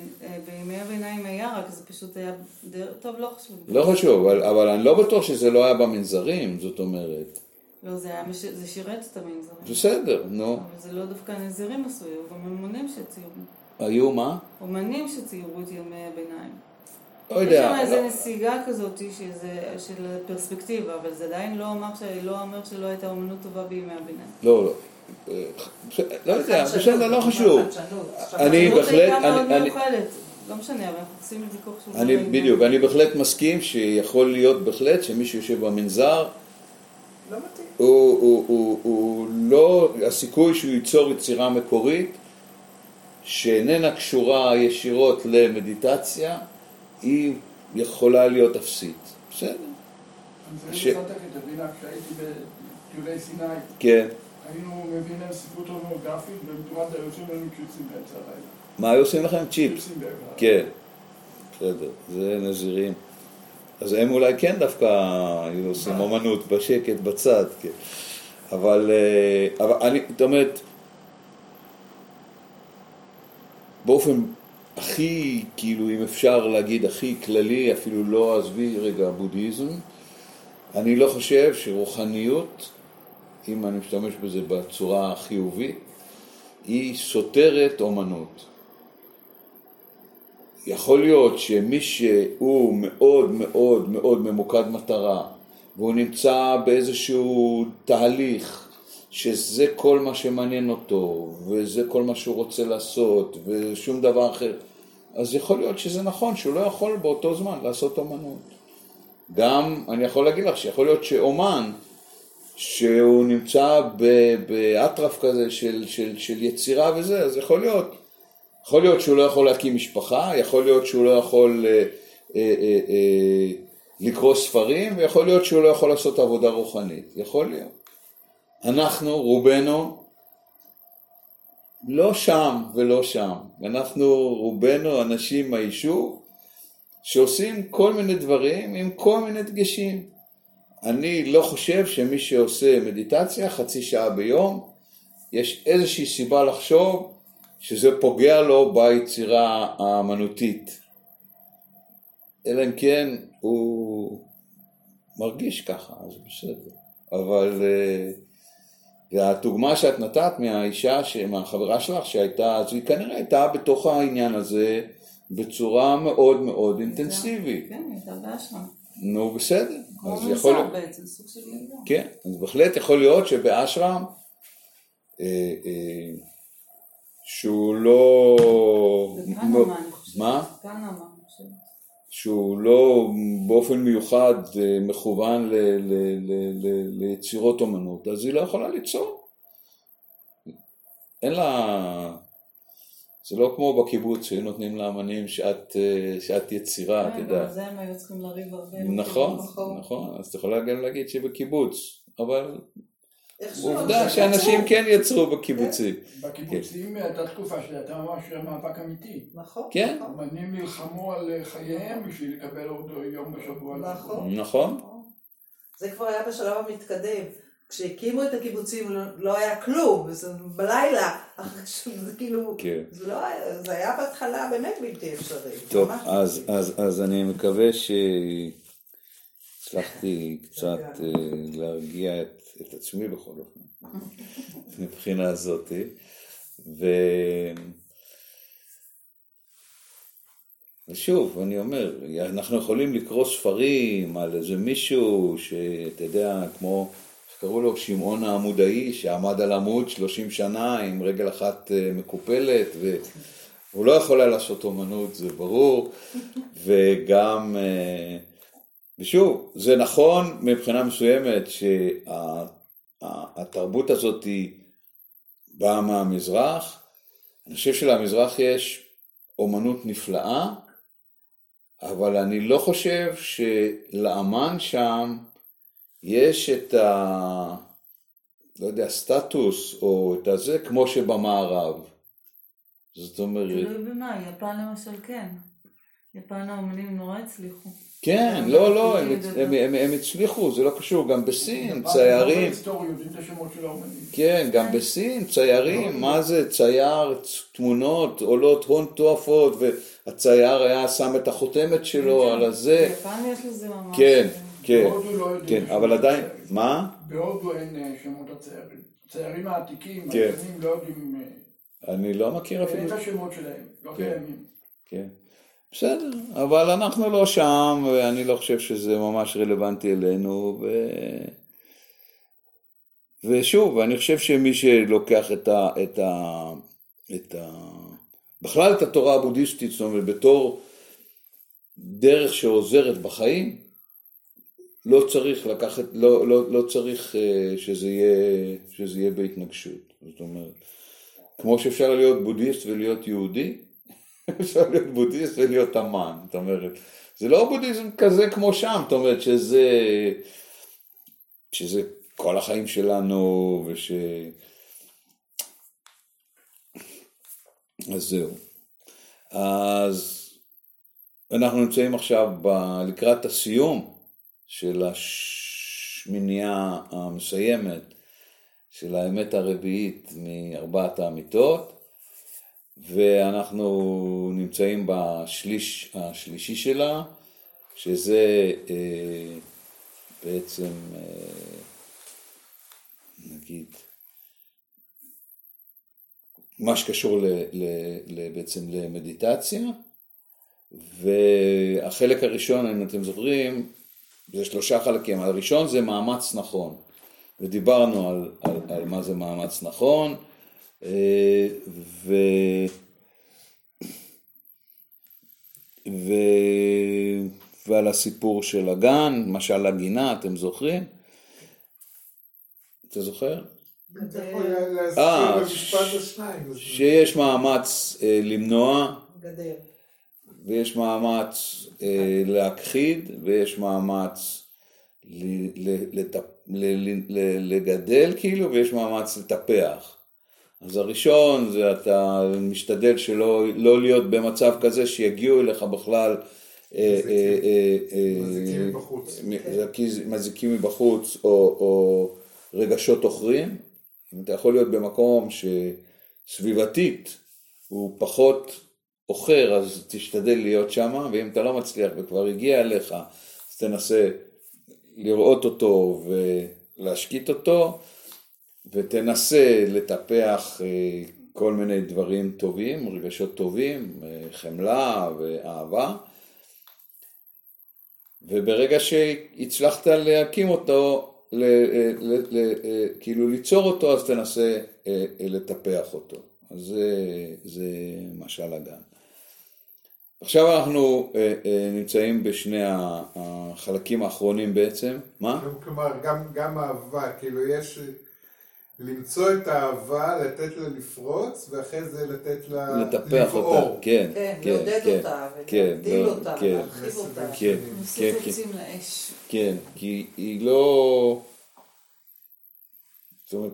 בימי הביניים היה, רק זה פשוט היה... דר- טוב, לא חשוב. לא חשוב, אבל, אבל אני לא בטוח שזה לא היה במנזרים, זאת אומרת. לא, זה היה, מש- זה שירת את המנזרים. בסדר, נו. אבל זה לא דווקא הנזירים עשו, היו גם אמנים שציירו. היו מה? אומנים שציירו את ימי הביניים. לא יודע. יש שם איזו לא- נסיגה כזאת שזה, של פרספקטיבה, אבל זה עדיין לא אומר, לא אומר שלא הייתה אומנות טובה בימי הביניים. לא, לא. אה, לא יודע, בסדר, לא חשוב. אני בהחלט. לא משנה, אבל אנחנו עושים ויכוח של אני, דברים. בדיוק, אני בהחלט מסכים שיכול להיות בהחלט שמישהו יושב במנזר, לא מתאים. הוא, הוא, הוא, הוא לא, הסיכוי שהוא ייצור יצירה מקורית שאיננה קשורה ישירות למדיטציה, היא יכולה להיות אפסית. בסדר, ש-. כן, היינו מביאים להם ספרות הומוגרפית, ובתמורת היו עושים לנו קיוצים באמצע הלילה. מה היו עושים לכם? צ'יפס. כן, בסדר, זה נזירים. אז הם אולי כן דווקא היו עושים אומנות בשקט בצד, כן. אבל, אה, אבל אני, זאת אומרת, באופן הכי, כאילו, אם אפשר להגיד, הכי כללי, אפילו לא עזבי רגע בודהיזם, אני לא חושב שרוחניות, אם אני משתמש בזה בצורה החיובית, היא סותרת אומנות. יכול להיות שמי שהוא מאוד מאוד מאוד ממוקד מטרה והוא נמצא באיזשהו תהליך שזה כל מה שמעניין אותו וזה כל מה שהוא רוצה לעשות ושום דבר אחר אז יכול להיות שזה נכון שהוא לא יכול באותו זמן לעשות אומנות. גם אני יכול להגיד לך שיכול להיות שאומן שהוא נמצא באטרף כזה של, של, של יצירה וזה אז יכול להיות יכול להיות שהוא לא יכול להקים משפחה, יכול להיות שהוא לא יכול אה, אה, אה, אה, לקרוא ספרים, ויכול להיות שהוא לא יכול לעשות עבודה רוחנית. יכול להיות. אנחנו, רובנו, לא שם ולא שם. אנחנו, רובנו, אנשים מהיישוב, שעושים כל מיני דברים עם כל מיני דגשים. אני לא חושב שמי שעושה מדיטציה חצי שעה ביום, יש איזושהי סיבה לחשוב שזה פוגע לו ביצירה האמנותית. אלא אם כן הוא מרגיש ככה, אז בסדר. אבל אה, והדוגמה שאת נתת מהאישה, מהחברה שלך שהייתה, אז היא כנראה הייתה בתוך העניין הזה בצורה מאוד מאוד אינטנסיבית. כן, היא הייתה באשרם. נו בסדר, אז יכול להיות, בעצם, סוג של. כן, אז בהחלט יכול להיות שבאשרם אה, אה, שהוא לא... בפנמה. מה? פנמה, אני חושבת. שהוא לא באופן מיוחד אה, מכוון ל, ל, ל, ל, ליצירות אומנות, אז היא לא יכולה ליצור. אין לה... זה לא כמו בקיבוץ שהיו נותנים לאמנים שעת, אה, שעת יצירה, את כן, יודעת. זה הם היו צריכים לריב הרבה. נכון, נכון. אז את יכולה גם להגיד שבקיבוץ, אבל עובדה זה שאנשים. כן יצרו בקיבוצים. בקיבוצים הייתה תקופה שהייתה ממש מאבק אמיתי. נכון. כן. נכון. אמנים נלחמו על חייהם בשביל לקבל עוד יום בשבוע. נכון. נכון, זה כבר היה בשלב המתקדם. כשהקימו את הקיבוצים לא- לא היה כלום, זה בלילה, שזה כאילו, כן. זה לא היה, זה היה בהתחלה באמת בלתי אפשרי. טוב, אז, בלתי אז, אז אני מקווה שהצלחתי קצת אה, להרגיע את, את עצמי בכל אופן, מבחינה הזאת. ו... ושוב, אני אומר, אנחנו יכולים לקרוא ספרים על איזה מישהו שאתה יודע, כמו, קראו לו שמעון העמודאי, שעמד על עמוד 30 שנה עם רגל אחת אה, מקופלת, והוא לא יכול היה לעשות אומנות, זה ברור, וגם, אה, ושוב, זה נכון מבחינה מסוימת שהתרבות הזאת היא באה מהמזרח, אני חושב שלמזרח יש אומנות נפלאה, אבל אני לא חושב שלאמן שם יש את ה... לא יודע, סטטוס או את הזה כמו שבמערב. זאת אומרת, תלוי במה, יפן למשל כן. יפן האומנים נורא הצליחו. כן, לא, לא, הם, הם, הצליחו, זה לא קשור, גם בסין, ציירים. כן, גם בסין, ציירים, מה זה, צייר, תמונות עולות הון תועפות, והצייר היה שם את החותמת שלו על הזה, ביפן יש לזה ממש... כן, כן, לא כן, אבל עדיין, הציירים. מה? בהודו אין אה, שמות הציירים. הציירים העתיקים, כן. הישנים לא יודעים, אה, אני לא מכיר אין אפילו, את השמות שלהם, לא כן. קיימים. כן, בסדר, אבל אנחנו לא שם, ואני לא חושב שזה ממש רלוונטי אלינו, ו... ושוב, אני חושב שמי שלוקח את ה... את ה... את ה... בכלל את התורה הבודהיסטית, זאת אומרת, בתור דרך שעוזרת בחיים, לא צריך לקחת, לא, לא, לא צריך אה, שזה יהיה, שזה יהיה בהתנגשות. זאת אומרת, כמו שאפשר להיות בודהיסט ולהיות יהודי, אפשר להיות בודהיסט ולהיות אמן, זאת אומרת, זה לא בודהיזם כזה כמו שם, זאת אומרת שזה, שזה כל החיים שלנו, וש... אז זהו. אז אנחנו נמצאים עכשיו ב... לקראת הסיום של השמינייה המסיימת של האמת הרביעית מארבעת האמיתות, ואנחנו נמצאים בשליש השלישי שלה, שזה אה, בעצם, אה, נגיד, מה שקשור ל, ל, ל, בעצם למדיטציה, והחלק הראשון, אם אתם זוכרים, זה שלושה חלקים. הראשון זה מאמץ נכון, ודיברנו על, על, על מה זה מאמץ נכון, ו... ו... ועל הסיפור של הגן, משל הגינה, אתם זוכרים? אתה זוכר? אתה יכול להזכיר אה, במשפט או שניים. אז- שיש מאמץ אה, למנוע, גדר. ויש מאמץ אה, להכחיד, ויש מאמץ ל- ל- לטפ- ל- ל- ל- לגדל כאילו, ויש מאמץ לטפח. אז הראשון זה אתה משתדל שלא לא להיות במצב כזה שיגיעו אליך בכלל אה, אה, אה, מזיקים מבחוץ. או, רגשות עוכרים. אם אתה יכול להיות במקום שסביבתית הוא פחות עוכר, אז תשתדל להיות שם, ואם אתה לא מצליח וכבר הגיע אליך, אז תנסה לראות אותו ולהשקיט אותו, ותנסה לטפח אה, כל מיני דברים טובים, רגשות טובים, אה, חמלה ואהבה. וברגע שהצלחת להקים אותו, ל, ל, ל, ל, כאילו ליצור אותו, אז תנסה אה, אה, לטפח אותו. אז זה, זה משל הגן. עכשיו אנחנו אה, אה, נמצאים בשני החלקים האחרונים בעצם. מה? כלומר, גם, גם אהבה, כאילו יש למצוא את האהבה, לתת לה לפרוץ, ואחרי זה לתת לה לטפח אותה, לבעור. כן, כן, כן, לעודד כן, אותה, כן, ולהגדיל לא, אותה, כן, להרחיב אותה. כן, כן, כן, עצים לאש. כן, כי היא לא... זאת אומרת.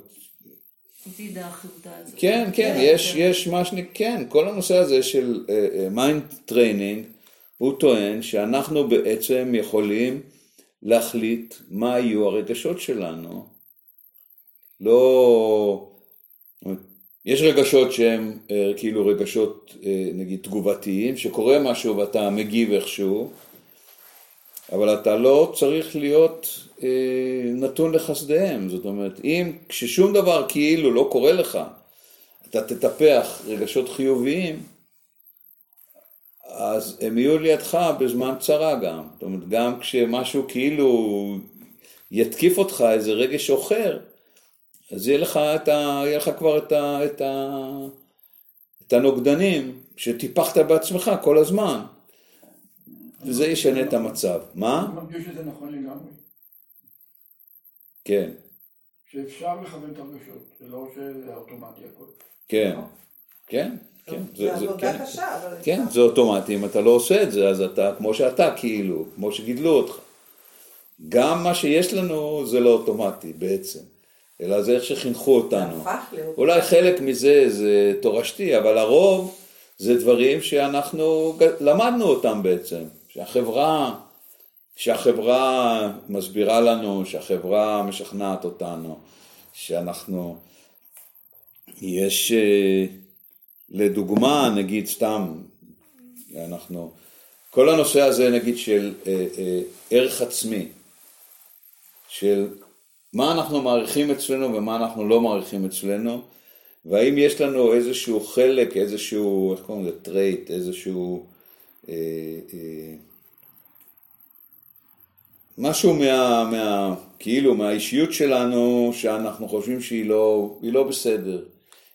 כן, כן, יש, יש מה שנקרא, כן, כל הנושא הזה של mind training, הוא טוען שאנחנו בעצם יכולים להחליט מה יהיו הרגשות שלנו. לא... יש רגשות שהם אה, כאילו רגשות אה, נגיד תגובתיים, שקורה משהו ואתה מגיב איכשהו, אבל אתה לא צריך להיות אה, נתון לחסדיהם, זאת אומרת, אם כששום דבר כאילו לא קורה לך, אתה תטפח רגשות חיוביים, אז הם יהיו לידך בזמן צרה גם. זאת אומרת, גם כשמשהו כאילו יתקיף אותך, איזה רגש אחר, אז יהיה לך, את ה, יהיה לך כבר את, ה, את, ה, את הנוגדנים שטיפחת בעצמך כל הזמן. וזה ישנה את המצב. מה? אני מרגיש שזה נכון לגמרי. כן, שאפשר לכוון את הרגשות, זה לא שזה אוטומטי הכל. כן, כן, כן. זה זה- עבודה כן. קשה, אבל... כן, זה אוטומטי, אם אתה לא עושה את זה, אז אתה כמו שאתה, כאילו, כמו שגידלו אותך. גם מה שיש לנו זה לא אוטומטי בעצם, אלא זה איך שחינכו אותנו. אולי חלק מזה זה תורשתי, אבל הרוב זה דברים שאנחנו למדנו אותם בעצם, שהחברה, שהחברה מסבירה לנו, שהחברה משכנעת אותנו, שאנחנו, יש אה, לדוגמה, נגיד סתם, אנחנו, כל הנושא הזה נגיד של אה, אה, ערך עצמי, של מה אנחנו מעריכים אצלנו ומה אנחנו לא מעריכים אצלנו, והאם יש לנו איזשהו חלק, איזשהו, איך קוראים לזה, trait, איזשהו, אה, אה, משהו מה, מה, כאילו, מהאישיות שלנו, שאנחנו חושבים שהיא לא, לא בסדר.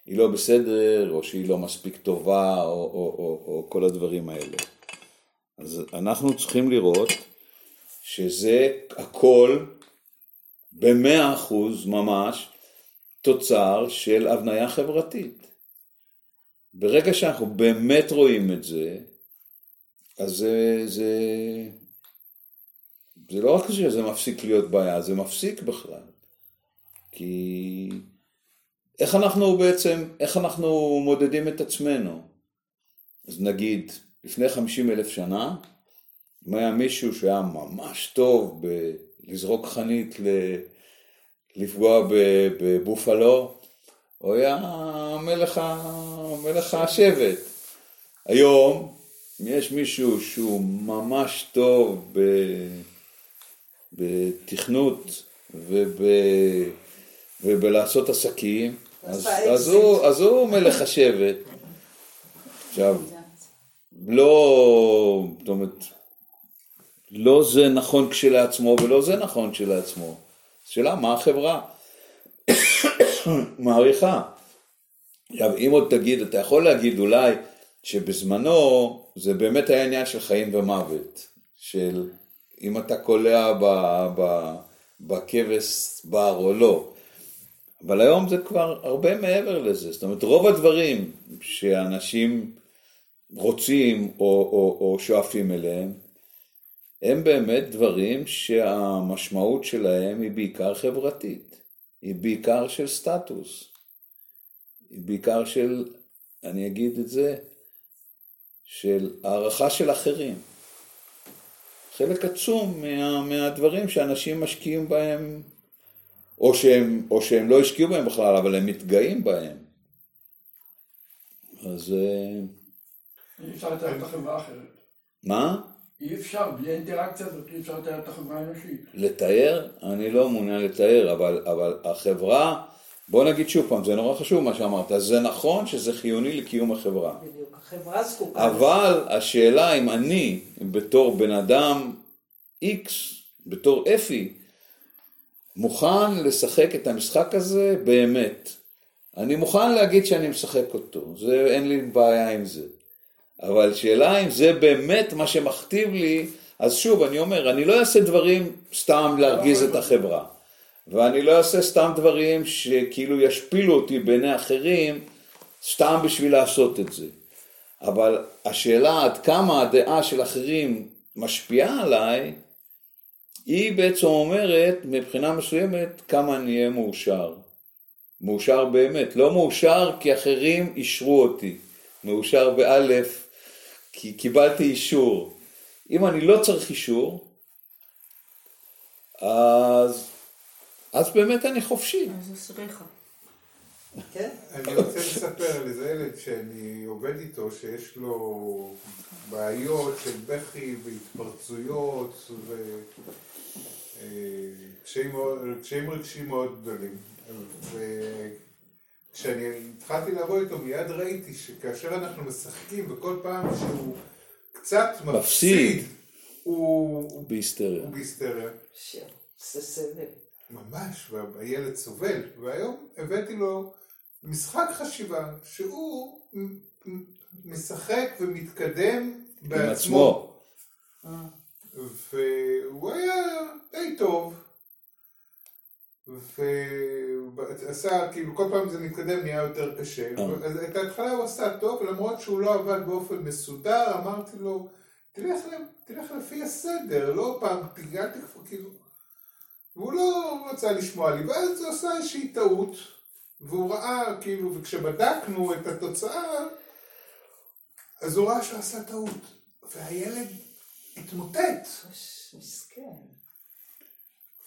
היא לא בסדר, או שהיא לא מספיק טובה, או, או, או, או כל הדברים האלה. אז אנחנו צריכים לראות שזה הכל במאה אחוז ממש תוצר של הבניה חברתית. ברגע שאנחנו באמת רואים את זה, אז זה, זה, זה לא רק שזה מפסיק להיות בעיה, זה מפסיק בכלל. כי איך אנחנו בעצם, איך אנחנו מודדים את עצמנו? אז נגיד, לפני 50 אלף שנה, אם היה מישהו שהיה ממש טוב בלזרוק חנית ל... לפגוע בבופלו, הוא היה מלך, מלך השבט. היום, יש מישהו שהוא ממש טוב ב... בתכנות וב... ובלעשות עסקים, אז, אז, הוא, אז הוא מלך השבט. עכשיו, לא, זאת אומרת, לא זה נכון כשלעצמו ולא זה נכון כשלעצמו. שאלה מה החברה מעריכה. עכשיו, אם עוד תגיד, אתה יכול להגיד אולי שבזמנו זה באמת היה עניין של חיים ומוות, של אם אתה קולע בכבש בר או לא. אבל היום זה כבר הרבה מעבר לזה, זאת אומרת רוב הדברים שאנשים רוצים או, או, או שואפים אליהם, הם באמת דברים שהמשמעות שלהם היא בעיקר חברתית, היא בעיקר של סטטוס, היא בעיקר של, אני אגיד את זה, של הערכה של אחרים. חלק עצום מה, מהדברים שאנשים משקיעים בהם, או שהם, או שהם לא השקיעו בהם בכלל, אבל הם מתגאים בהם. אז... אה, אי אפשר לתאר את החברה אחרת. מה? אי אפשר, בלי האינטראקציה הזאת אי אפשר לתאר את החברה האנושית. לתאר? אני לא מעוניין לתאר, אבל, אבל החברה, בוא נגיד שוב פעם, זה נורא חשוב מה שאמרת, זה נכון שזה חיוני לקיום החברה. בדיוק, החברה זקוקה. אבל השאלה אם אני, בתור בן אדם איקס, בתור אפי, מוכן לשחק את המשחק הזה באמת. אני מוכן להגיד שאני משחק אותו, זה, אין לי בעיה עם זה. אבל שאלה אם זה באמת מה שמכתיב לי, אז שוב, אני אומר, אני לא אעשה דברים סתם להרגיז את החברה. ואני לא אעשה סתם דברים שכאילו ישפילו אותי בעיני אחרים, סתם בשביל לעשות את זה. אבל השאלה עד כמה הדעה של אחרים משפיעה עליי, היא בעצם אומרת, מבחינה מסוימת, כמה אני אהיה מאושר. מאושר באמת, לא מאושר כי אחרים אישרו אותי, מאושר באלף כי קיבלתי אישור. אם אני לא צריך אישור, אז, אז באמת אני חופשי. אז אשריך. כן? אני רוצה לספר על איזה ילד שאני עובד איתו, שיש לו בעיות של בכי והתפרצויות וקשיים רגשיים מאוד גדולים. כשאני התחלתי לעבוד איתו מיד ראיתי שכאשר אנחנו משחקים וכל פעם שהוא קצת מפסיד, הוא בהיסטריה. הוא בהיסטריה. זה סבל. ממש, והילד סובל. והיום הבאתי לו משחק חשיבה שהוא משחק ומתקדם בעצמו. והוא היה די טוב. ועשה, כאילו כל פעם זה מתקדם נהיה יותר קשה. אה. אז את ההתחלה הוא עשה טוב, למרות שהוא לא עבד באופן מסודר, אמרתי לו, תלך, תלך לפי הסדר, לא פעם, תגעתי כבר, כאילו... והוא לא רצה לשמוע לי, ואז הוא עשה איזושהי טעות, והוא ראה, כאילו, וכשבדקנו את התוצאה, אז הוא ראה שהוא עשה טעות, והילד התמוטט. מסכן.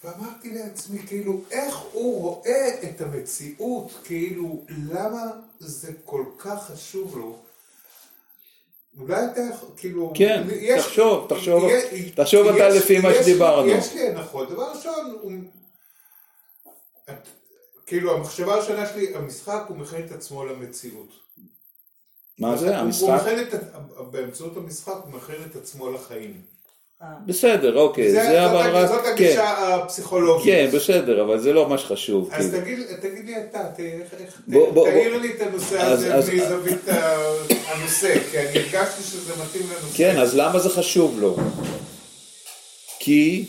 ואמרתי לעצמי, כאילו, איך הוא רואה את המציאות, כאילו, למה זה כל כך חשוב לו? אולי אתה יכול, כאילו... כן, יש, תחשוב, תחשוב, יש, תחשוב יש, אתה לפי מה שדיברנו. יש לי הנחות. דבר ראשון, הוא... את, כאילו, המחשבה הראשונה שלי, המשחק הוא מכין את עצמו למציאות. מה זה, המשחק? הוא מכין את, באמצעות המשחק הוא מכין את עצמו לחיים. בסדר, אוקיי, זה, זה אבל רק... זאת הגישה כן. הפסיכולוגית. כן, בסדר, אבל זה לא מה שחשוב. אז כאילו. תגיד, תגיד לי אתה, תאיר לי את הנושא הזה מזווית הנושא, כי אני הרגשתי שזה מתאים לנושא. כן, אז למה זה חשוב לו? כי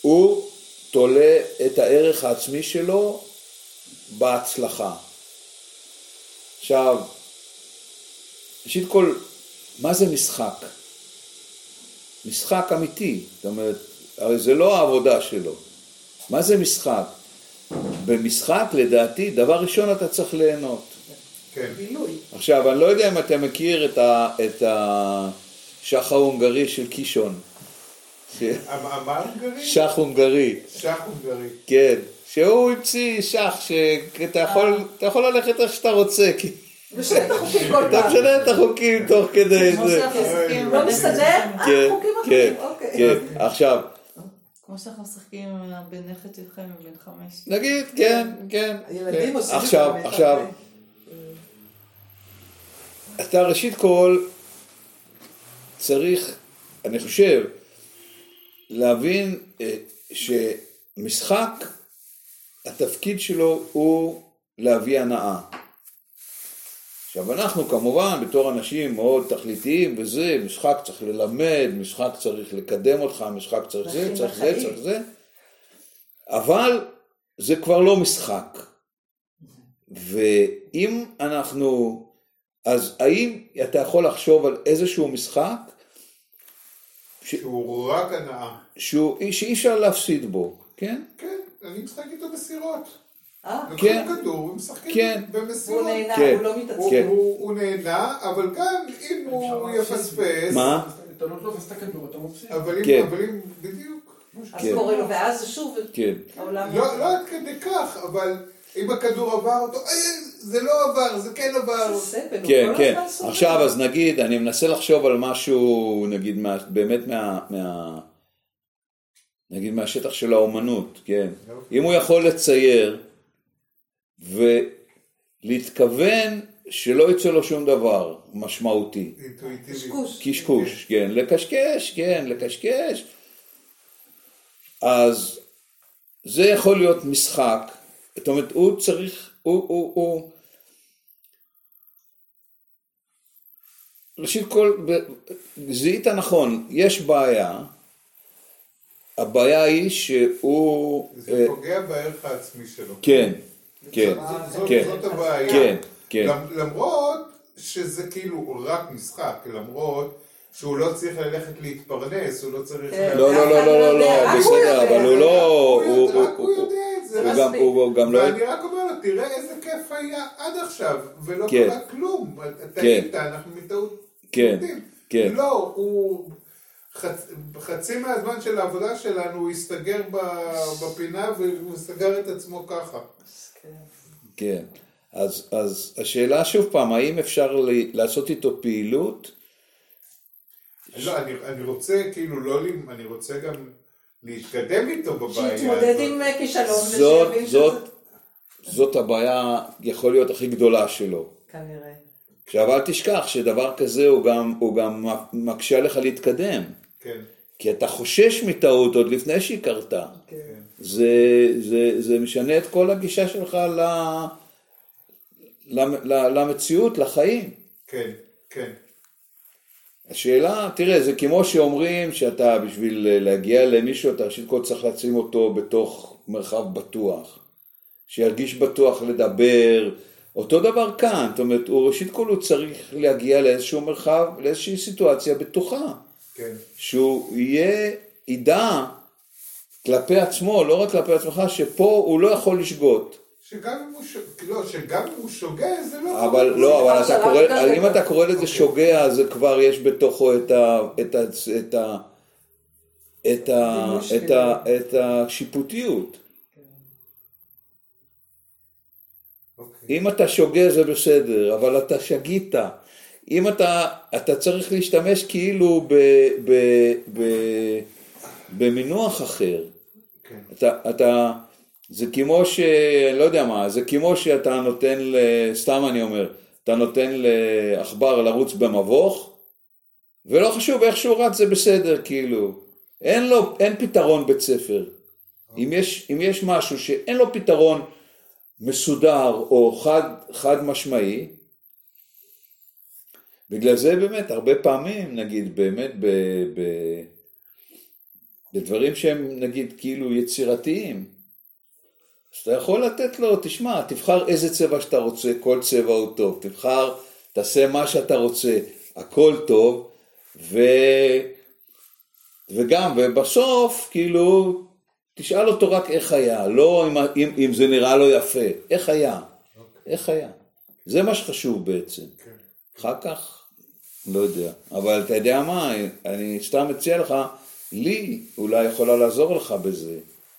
הוא תולה את הערך העצמי שלו בהצלחה. עכשיו, ראשית כל, מה זה משחק? משחק אמיתי, זאת אומרת, הרי זה לא העבודה שלו. מה זה משחק? במשחק, לדעתי, דבר ראשון אתה צריך ליהנות. כן. בילוי. עכשיו, אני לא יודע אם אתה מכיר את, ה, את השח ההונגרי של קישון. ש- מה הונגרי? שח הונגרי, שח הונגרי. כן. שהוא המציא שח שאתה יכול, יכול ללכת איך שאתה רוצה, כי משנה את החוקים כל אתה. משנה את החוקים תוך כדי זה. לא מסתדר? אה, כן, חוקים כן, אחרים, אוקיי. כן. עכשיו, כמו שאנחנו משחקים עם הבן נכד שלכם, עם בן חמש. נגיד, כן, כן. הילדים כן. עושים את זה עכשיו, עכשיו, הרבה. אתה ראשית כל צריך, אני חושב, להבין אה, שמשחק, התפקיד שלו הוא להביא הנאה. עכשיו אנחנו כמובן בתור אנשים מאוד תכליתיים וזה, משחק צריך ללמד, משחק צריך לקדם אותך, משחק צריך זה, צריך זה. צריך זה, אבל זה כבר לא משחק. ואם אנחנו, אז האם אתה יכול לחשוב על איזשהו משחק שהוא רק הנאה. שהוא, שאי אפשר להפסיד בו, כן? כן, אני משחק איתו בסירות. אה, כן. כדור ומשחקים כן. במסירות. נהנה, כן. הוא לא הוא- מתעצבן. כן. הוא הוא נהנה, אבל גם אם הוא יפספס, מה? אתה לא תופס את הכדור, אתה מפסיד. אבל אם, כן. אבל אם, בדיוק. אז כן. קורא לו, ואז שוב כן. העולם... לא, לא עד כדי כך, אבל אם הכדור עבר אותו, "אה, זה לא עבר, זה כן עבר. הוא כן, כן. עכשיו, אז נגיד, אני מנסה לחשוב על משהו, נגיד, באמת מה, מה... נגיד מהשטח של האומנות, כן. אם הוא יכול לצייר ולהתכוון שלא יצא לו שום דבר משמעותי. קשקוש. קשקוש, כן, לקשקש, כן, לקשקש. אז זה יכול להיות משחק, זאת אומרת, הוא צריך, הוא, הוא, הוא... ראשית כל, זיהית נכון, יש בעיה, הבעיה היא שהוא, זה אה, פוגע בערך העצמי שלו. כן, כן, כן, זאת הבעיה. כן, כן, למ- למרות שזה כאילו רק משחק, למרות שהוא לא צריך ללכת להתפרנס, הוא לא צריך... כן. לא, לא, לא, לא, לא, לא, בסדר, אבל הוא לא, הוא יודע- את זה. הוא גם- לא, ואני רק אומר לו, תראה איזה כיף היה עד עכשיו, ולא כן. קרה כלום. טעית, אנחנו מטעות. כן. כן. לא, הוא... חצ... חצי מהזמן של העבודה שלנו הוא הסתגר בפינה והוא סגר את עצמו ככה. כן. אז, אז השאלה שוב פעם, האם אפשר ל- לעשות איתו פעילות? לא, אני, אני רוצה כאילו לא, ל- אני רוצה גם להתקדם איתו בבעיה שיתמודד. עם אה, כישלון זאת, ושיבין שזה... זאת הבעיה, יכול להיות הכי גדולה שלו. כנראה. עכשיו אל תשכח שדבר כזה הוא גם, הוא גם מקשה עליך להתקדם. כן, כי אתה חושש מטעות עוד לפני שהיא קרתה. כן. זה, זה, זה משנה את כל הגישה שלך ל, למ- ל, למציאות, לחיים. כן, כן. השאלה, תראה, זה כמו שאומרים שאתה בשביל להגיע למישהו, אתה ראשית כל צריך לשים אותו בתוך מרחב בטוח. שירגיש בטוח לדבר. אותו דבר כאן, זאת אומרת, הוא ראשית כל הוא צריך להגיע לאיזשהו מרחב, לאיזושהי סיטואציה בטוחה. כן. שהוא יהיה, ידע כלפי עצמו, לא רק כלפי עצמך, שפה הוא לא יכול לשגות. שגם אם הוא, ש... לא, שגם אם הוא שוגה זה לא... אבל לא, אבל אתה קורא, אם. אתה קורא לזה שוגע, אז זה כבר יש בתוכו את ה... את ה... את ה... את ה... את ה... את השיפוטיות. אוקיי. אם אתה שוגה זה בסדר, אבל אתה שגית. אם אתה, אתה צריך להשתמש כאילו ב, ב, ב, במינוח אחר. כן. אתה, אתה, זה כמו ש... לא יודע מה, זה כמו שאתה נותן, ל, סתם אני אומר, אתה נותן לעכבר לרוץ במבוך, ולא חשוב איך שהוא רץ זה בסדר, כאילו. אין לו, אין פתרון בית ספר. אם יש, אם יש משהו שאין לו פתרון מסודר או חד, חד משמעי, בגלל זה באמת הרבה פעמים, נגיד, באמת ב, ב, בדברים שהם נגיד כאילו יצירתיים, אז אתה יכול לתת לו, תשמע, תבחר איזה צבע שאתה רוצה, כל צבע הוא טוב, תבחר, תעשה מה שאתה רוצה, הכל טוב, ו... וגם, ובסוף, כאילו, תשאל אותו רק איך היה, לא אם, אם, אם זה נראה לו יפה, איך היה, איך היה. זה מה שחשוב בעצם. כן. אחר כך, לא יודע. אבל אתה יודע מה, אני סתם מציע לך, לי אולי יכולה לעזור לך בזה.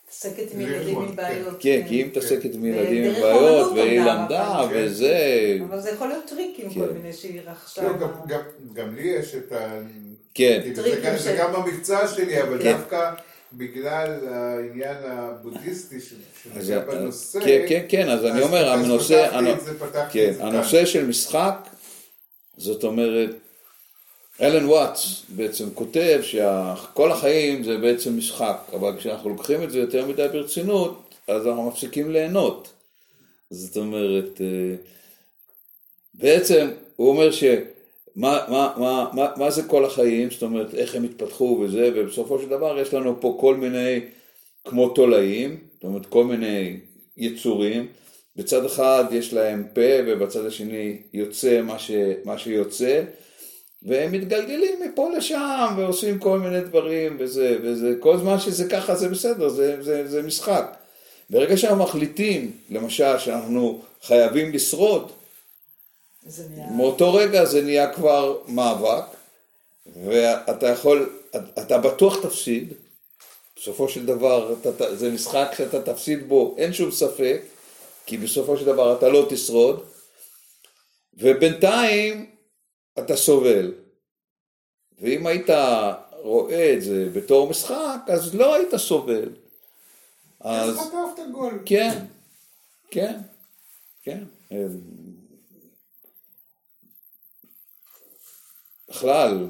מתעסקת עם ילדים עם כן. בעיות. כן, כי היא מתעסקת עם ילדים עם בעיות, והיא למדה, וזה... אבל זה יכול להיות טריקים כן. כל מיני שהיא רכשה. לא, גם- גם- גם לי יש את ה... כן. זה גם- המקצוע שלי, אבל כן. דווקא בגלל העניין הבודהיסטי שנוגע בנושא, כן, כן, כן, אז אני אומר, הנושא, כן. הנושא של משחק, זאת אומרת, אלן וואטס בעצם כותב שכל החיים זה בעצם משחק, אבל כשאנחנו לוקחים את זה יותר מדי ברצינות, אז אנחנו מפסיקים ליהנות. זאת אומרת, אה, בעצם הוא אומר שמה מה, מה, מה, מה זה כל החיים, זאת אומרת איך הם התפתחו וזה, ובסופו של דבר יש לנו פה כל מיני, כמו תולעים, זאת אומרת כל מיני יצורים, בצד אחד יש להם פה ובצד השני יוצא מה, ש, מה שיוצא, והם מתגלגלים מפה לשם ועושים כל מיני דברים וזה, וזה, כל זמן שזה ככה זה בסדר, זה, זה, זה משחק. ברגע שאנחנו מחליטים, למשל, שאנחנו חייבים לשרוד, נהיה... מאותו רגע זה נהיה כבר מאבק, ואתה יכול, אתה בטוח תפסיד, בסופו של דבר אתה, זה משחק שאתה תפסיד בו, אין שום ספק, כי בסופו של דבר אתה לא תשרוד, ובינתיים אתה סובל. ואם היית רואה את זה בתור משחק, אז לא היית סובל. אז חטפת גול. כן, כן, כן. אה, בכלל,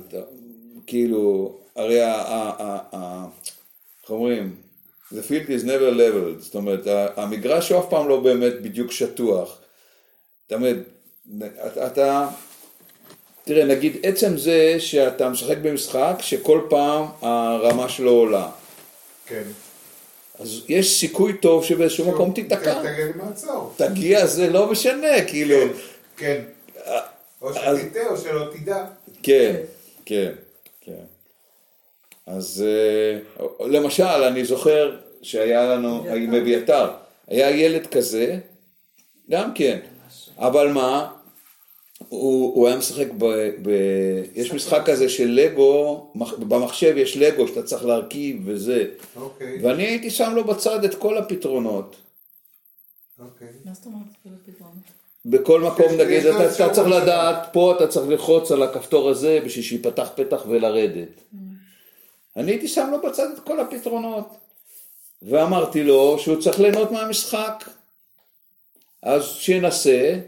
כאילו, הרי ה... איך אומרים? The field is never leveled, זאת אומרת, המגרש הוא אף פעם לא באמת בדיוק שטוח. אתה אומר, אתה, אתה, תראה, נגיד עצם זה שאתה משחק במשחק שכל פעם הרמה שלו עולה. כן. אז יש סיכוי טוב שבאיזשהו מקום תיתקע. תגיד מעצור. תגיע, זה לא משנה, כאילו. כן. או אז- שתטעה או שלא תדע. כן, כן, כן. אז אה, למשל, אני זוכר שהיה לנו, עם אביתר, היה ילד כזה, גם כן, אבל מה, הוא, הוא היה משחק ב, ב... יש משחק כזה של לגו, מח- במחשב יש לגו שאתה צריך להרכיב וזה, אוקיי. ואני הייתי שם לו בצד את כל הפתרונות. אוקיי. מה זאת אומרת? כאילו פתרון? בכל מקום נגיד, אתה, אתה צריך. לדעת, פה אתה צריך ללחוץ על הכפתור הזה בשביל שיפתח פתח ולרדת. אני הייתי שם לו בצד את כל הפתרונות, ואמרתי לו שהוא צריך ליהנות מהמשחק. אז שינסה,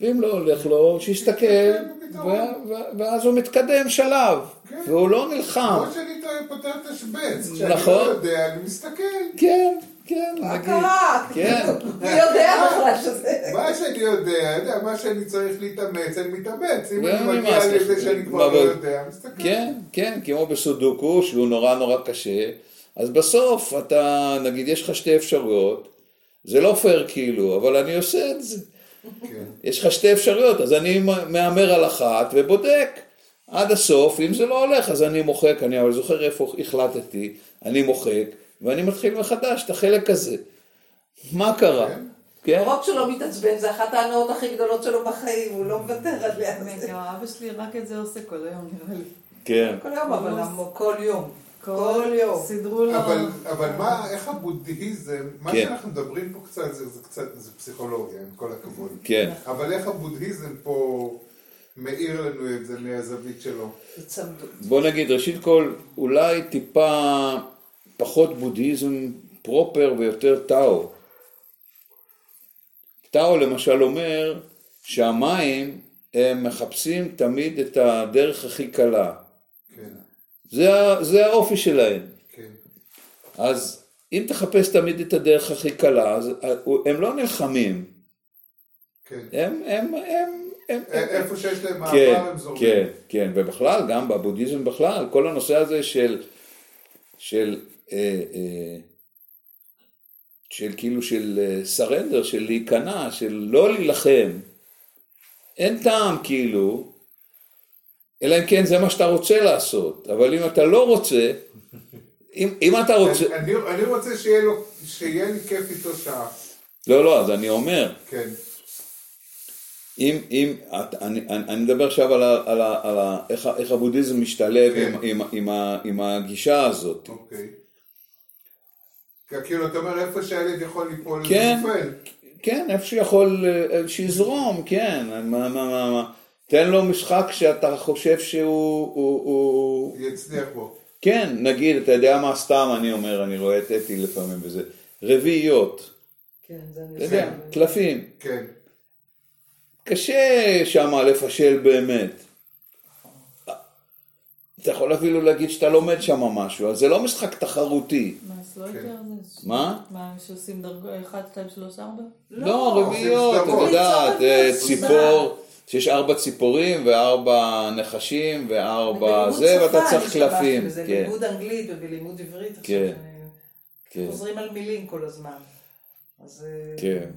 ואם לא הולך לו, שיסתכל, ואז הוא מתקדם שלב, כן. והוא לא נלחם. כמו שאני פותר תשבץ. כשאני נכון. לא יודע, אני מסתכל. כן, כן, מה נגיד. קרה? כן. מי יודע בכלל שזה... מה שאני יודע, יודע, מה שאני צריך להתאמץ, אני מתאמץ. אם לא אני מגיע. לזה שאני כבר לא יודע, מסתכל. כן, כן, כמו בסודוקו, שהוא נורא נורא קשה, אז בסוף אתה, נגיד, יש לך שתי אפשרויות, זה לא פייר כאילו, אבל אני עושה את זה. כן. יש לך שתי אפשרויות, אז אני מהמר על אחת ובודק עד הסוף, אם זה לא הולך, אז אני מוחק, אני אבל זוכר איפה החלטתי, אני מוחק, ואני מתחיל מחדש את החלק הזה. מה קרה? כן. כן? לא רק שהוא לא מתעצבן, זה אחת ההנאות הכי גדולות שלו בחיים, הוא לא מוותר עליה. אבא שלי רק את זה עושה כל היום, נראה לי. כן. כל יום, אבל כל יום. כל יום. סידרו לו... אבל, אבל מה, איך הבודהיזם, מה כן. שאנחנו מדברים פה קצת, זה, זה קצת, זה פסיכולוגיה, עם כל הכבוד. כן. אבל איך הבודהיזם פה מאיר לנו את זה מהזווית שלו? בוא נגיד, ראשית כל, אולי טיפה פחות בודהיזם פרופר ויותר טאו. טאו למשל אומר שהמים הם מחפשים תמיד את הדרך הכי קלה. כן, זה, זה האופי שלהם. כן. אז אם תחפש תמיד את הדרך הכי קלה, אז אה, הם לא נלחמים. כן. הם, הם, הם, הם, הם, א- איפה שיש להם מעבר כן, הם זורמים. כן, כן, ובכלל, גם בבודהיזם בכלל, כל הנושא הזה של, של, אה, אה, של כאילו של סרנדר, של להיכנע, של לא להילחם, אין טעם כאילו, אלא אם כן זה מה שאתה רוצה לעשות, אבל אם אתה לא רוצה, אם, אם אתה רוצה... אני, אני רוצה שיהיה, לו, שיהיה לי כיף איתו שעה. לא, לא, אז אני אומר, כן. אם, אם, את, אני, אני, אני מדבר עכשיו על, ה, על, ה, על ה, איך, איך הבודהיזם משתלב כן. עם, עם, עם, ה- עם הגישה הזאת. אוקיי. כאילו, אתה אומר, איפה שהילד יכול ליפול, כן. כן, איפה שיכול, אה, שיזרום, כן. מה, מה, מה, מה. תן לו משחק שאתה חושב שהוא... הוא, הוא... יצליח בו. כן, נגיד, אתה יודע מה סתם אני אומר, אני רואה את אתי לפעמים וזה. רביעיות, כן, זה אני אתה יודע, קלפים. כן. קשה שם לפשל באמת. אתה יכול אפילו להגיד שאתה לומד שם משהו, אז זה לא משחק תחרותי. מה, סלויטר זה? מה? מה, שעושים דרגו 1, 2, 3, 4? לא, רביעיות, את יודעת. אה, ציפור, שיש ארבע ציפורים וארבע נחשים וארבע זה, ואתה צריך קלפים. זה כן, לימוד אנגלית ובלימוד עברית. כן. כן, חוזרים על מילים כל הזמן. אז אה, כן.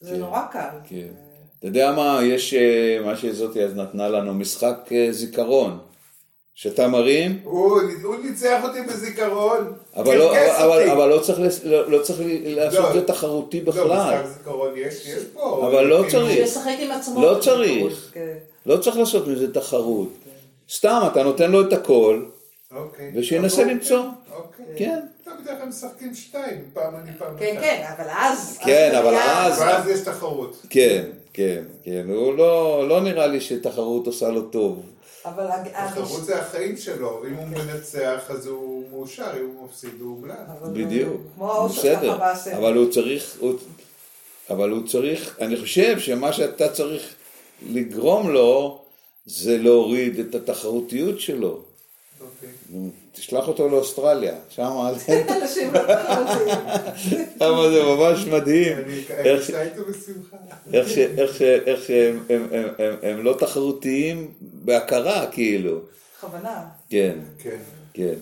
זה כן. נורא קל. כן. אתה יודע מה, יש, אה, מה שזאתי אז נתנה לנו, משחק אה, זיכרון. שאתה מרים, הוא הוא ניצח אותי בזיכרון. אבל לא, קרקס אבל, אותי. אבל לא צריך, לא, לא צריך לעשות לא. את זה תחרותי לא, בכלל. משחק זיכרון יש, יש פה. אבל לא כאילו, צריך. שישחק עם עצמו. לא צריך. כן. לא צריך לעשות מזה תחרות. סתם, אתה נותן לו את הכל, אוקיי. ושינסה אבל- למצוא. אוקיי. כן. לא, בדרך כלל משחקים שתיים, פעם אני פעם כן, אחת. כן, אבל אז... כן, אבל אז- ואז יש תחרות. כן, כן, כן. הוא לא, לא נראה לי שתחרות עושה לו טוב. אבל תחרות זה החיים שלו, אם הוא מנצח אז הוא מאושר, אם הוא מפסיד הוא אומלל. אבל, בדיוק. בסדר. אבל הוא צריך, אבל הוא צריך, אני חושב שמה שאתה צריך לגרום לו, זה להוריד את התחרותיות שלו. אוקיי. תשלח אותו לאוסטרליה, שם אנשים לא זה ממש מדהים. אני איך ש- אשתה איתו בשמחה. איך ש- איך ש- איך שהם הם- הם- הם- הם לא תחרותיים בהכרה, כאילו. בכוונה. כן, כן. כן.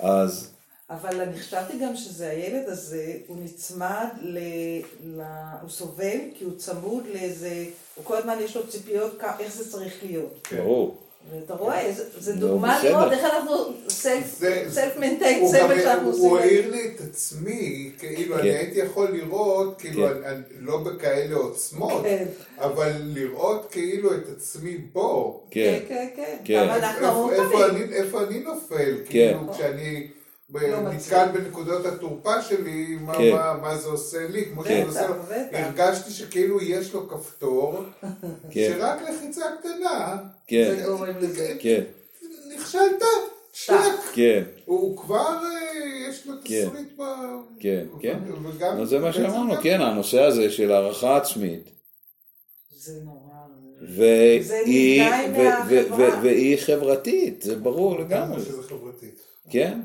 אז, אבל אני חשבתי גם שזה הילד הזה, הוא נצמד ל... ל... הוא סובל כי הוא צמוד לאיזה... הוא כל הזמן יש לו ציפיות איך זה צריך להיות. כן. ברור. ואתה רואה, זה, זה לא, דוגמה. לראות איך אנחנו סלף מנטיין הוא סבל שאנחנו הוא עושים. העיר לי את עצמי, כאילו אני כן. הייתי יכול לראות, כאילו, כן. אני- אני- לא בכאלה עוצמות, כן. אבל לראות כאילו את עצמי בו. כן, כן, כן, אנחנו איפה-. אני- נופל. כאילו, כשאני נתקל מצליח. בנקודות התורפה שלי, מה- כן. מה- מה זה עושה לי, כמו בטח, שזה עושה לו. הרגשתי שכאילו יש לו כפתור, כן. שרק לחיצה קטנה, כן, זה. כן, נכשלת, שלק. כן, הוא כבר, אה, יש לו כן. תסריט ב... כן, כן. וגם- זה מה שאמרנו, כן, הנושא הזה של הערכה עצמית, זה נורא. והיא חברתית, זה ברור לגמרי, שזה חברתית. כן,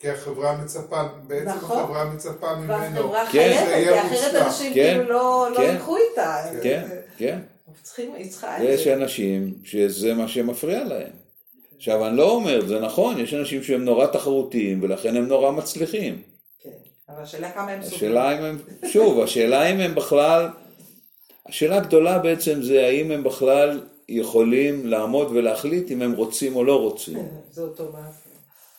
כי החברה מצפה, בעצם נכון. החברה מצפה ממנו. והחברה כן. חייבת, כי אחרת. אנשים כן, כאילו לא לא כן. ילכו איתה. כן, כן. אנחנו צריכים, יש. אנשים שזה מה שמפריע להם. עכשיו, אני לא אומר, זה נכון, יש אנשים שהם נורא תחרותיים ולכן הם נורא מצליחים. כן. אבל השאלה כמה הם הם, שוב, השאלה אם הם בכלל, השאלה הגדולה בעצם זה האם הם בכלל יכולים לעמוד ולהחליט אם הם רוצים או לא רוצים. זה אוטומטי.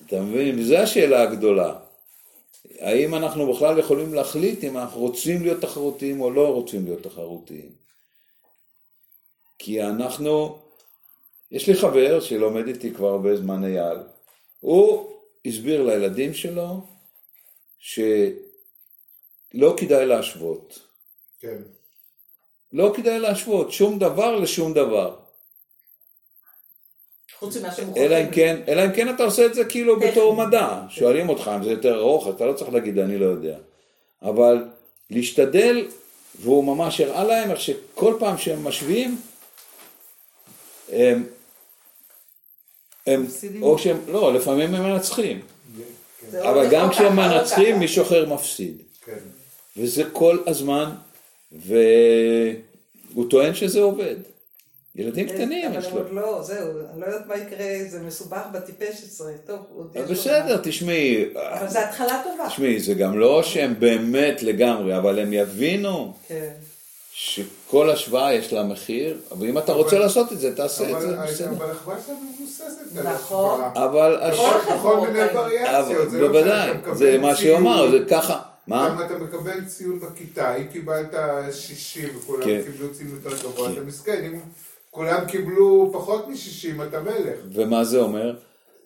אתה מבין? וזו השאלה הגדולה. האם אנחנו בכלל יכולים להחליט אם אנחנו רוצים להיות תחרותיים או לא רוצים להיות תחרותיים? כי אנחנו, יש לי חבר שלומד איתי כבר הרבה זמן אייל, הוא הסביר לילדים שלו שלא כדאי להשוות. כן. לא כדאי להשוות שום דבר לשום דבר. חוץ ממה שמוכרחים. אלא אם כן, אלא אם כן אתה עושה את זה כאילו טכני. בתור מדע. שואלים אותך אם זה יותר ארוך, אתה לא צריך להגיד אני לא יודע. אבל להשתדל, והוא ממש הראה להם איך שכל פעם שהם משווים, הם, הם. או שהם, לא, לפעמים הם מנצחים. זה אבל גם כשהם או מנצחים. מישהו אחר מפסיד. כן. וזה כל הזמן, והוא טוען שזה עובד. ילדים קטנים אבל יש הם לו. עוד לא, זהו, אני לא יודעת מה יקרה, זה מסובך בטיפש עשרה. טוב, עוד יש... בסדר. תשמעי, אבל זו התחלה טובה. תשמעי, זה גם לא שהם באמת לגמרי, אבל הם יבינו כן. שכל השוואה יש לה מחיר, ואם אתה רוצה לעשות את זה, תעשה את זה, אבל בסדר. אבל החברה שלנו מבוססת על נכון. אבל, בכל החברות מיני. וריאציות. אבל זה לא בוודאי, זה מה שהוא אמר, ציון. זה ככה, מה? גם אתה מקבל ציון בכיתה, אם קיבלת 60 וכולם כן. קיבלו ציון יותר גבוה, כן. אתה מסכן, אם כולם קיבלו פחות מ-60, אתה מלך. ומה זה אומר?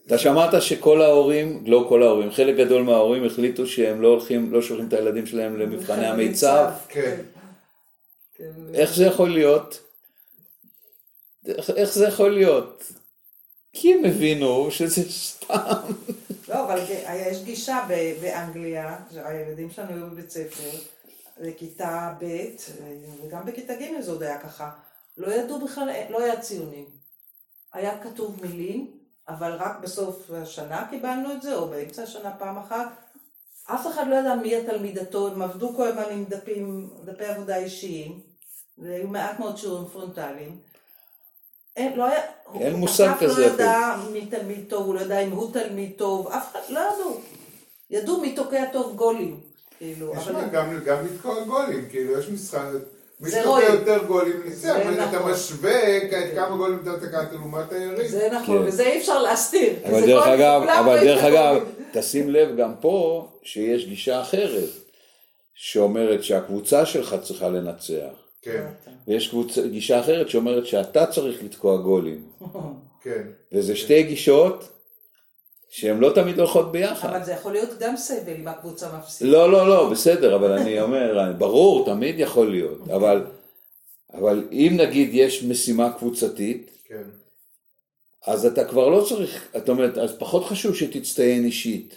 אתה שמעת שכל ההורים, לא כל ההורים, חלק גדול מההורים החליטו שהם לא הולכים, לא שולחים את הילדים שלהם למבחני המיצב. כן. כן. איך זה יכול להיות? איך, איך זה יכול להיות? כי הם הבינו שזה סתם. לא, אבל יש גישה באנגליה, שהילדים שלנו היו בבית ספר, לכיתה ב', וגם בכיתה ג' זה עוד היה ככה. לא ידעו בכלל, לא היה ציונים. היה כתוב מילים, אבל רק בסוף השנה קיבלנו את זה, או באמצע השנה פעם אחת. אף אחד לא ידע מי התלמיד הטוב, הם עבדו כל הזמן עם דפים, דפי עבודה אישיים, והיו מעט מאוד שיעורים פרונטליים. אין, לא היה, אין הוא- מושג אף כזה לא ידע מי תלמיד טוב, הוא לא ידע אם הוא תלמיד טוב, אף אחד לא ידעו. ידעו מי תוקע טוב גולים, כאילו, אבל... תשמע, גם גם לתקוע גולים, כאילו, יש משחק, מי רואים. יותר גולים ניצח, אבל אתה נכון. משווה את כמה גולים אתה תקעת לעומת היריב. זה נכון, כן. וזה אי אפשר להסתיר. אבל זה דרך אגב, אבל רואים דרך אגב. תשים לב גם פה שיש גישה אחרת, שאומרת שהקבוצה שלך צריכה לנצח. כן, ויש קבוצה, גישה אחרת שאומרת שאתה צריך לתקוע גולים. כן. וזה שתי גישות שהן לא תמיד הולכות ביחד. אבל זה יכול להיות גם סבל אם הקבוצה מפסידה. לא, לא, לא, בסדר, אבל אני אומר, ברור, תמיד יכול להיות, אבל, אבל אם נגיד יש משימה קבוצתית, כן. אז אתה כבר לא צריך, זאת אומרת, אז פחות חשוב שתצטיין אישית.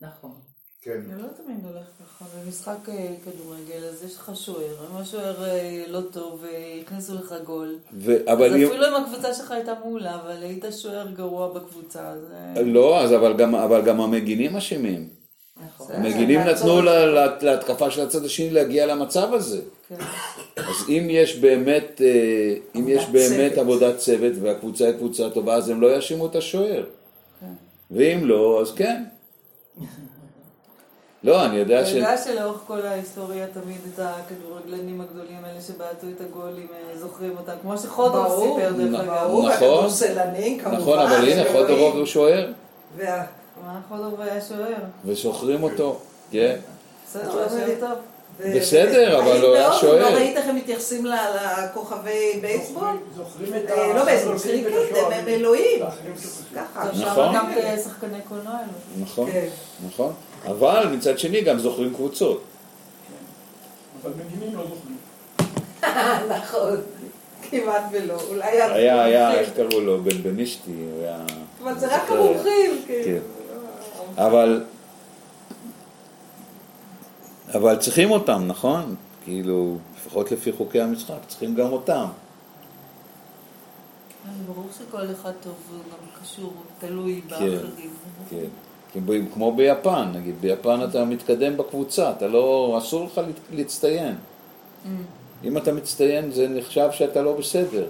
נכון. כן. זה לא תמיד הולך ככה, במשחק אה, כדורגל, אז יש לך שוער, אם השוער אה, לא טוב, והכניסו לך גול. ו, אז אבל אם, אפילו אם הקבוצה שלך הייתה מעולה, אבל היית שוער גרוע בקבוצה, אז... אה, לא, אז אבל גם, אבל גם המגינים אשמים. נכון. המגינים נתנו לה- לה- להתקפה של הצד השני להגיע למצב הזה. כן. אז אם יש באמת, אה, אם יש באמת. עבודת צוות והקבוצה היא קבוצה טובה, אז הם לא יאשימו את השוער. כן. ואם לא, אז כן. לא, אני יודע אתה ש... יודע שלאורך כל ההיסטוריה תמיד את הכדורגלנים הגדולים האלה שבעטו את הגולים, אה, זוכרים אותם, כמו שחודרוב סיפר דרך נכון. אגב. ברור, נכון. הכדורסלנים כמובן. נכון, אבל הנה. חודרוב הוא שוער, מה חודרוב היה שוער? ושוחרים אותו. כן. בסדר, לא. טוב. בסדר, אבל ראית הוא היה מאוד, שוער. לא ראית איך הם מתייחסים לכוכבי בייסבול? זוכרים את אה, לא בייסבול, קריקט, הם- אלוהים. ככה. נכון. גם כשחקני קולנוע אלו. נכון, כן. נכון. אבל מצד שני גם זוכרים קבוצות. אבל מגינים לא זוכרים. נכון. כמעט ולא. אולי... היה, היה. איך קראו לו? בן בנישתי, הוא היה... אבל זה רק. המומחים. כאילו. כן. אבל... אבל צריכים אותם, נכון? כאילו, לפחות לפי חוקי המשחק, צריכים גם אותם. ברור שכל אחד טוב הוא גם קשור, תלוי באחרים. כן. ב- כמו ביפן, נגיד, ביפן אתה מתקדם בקבוצה, אתה לא, אסור לך להצטיין. אם אתה מצטיין זה נחשב שאתה לא בסדר.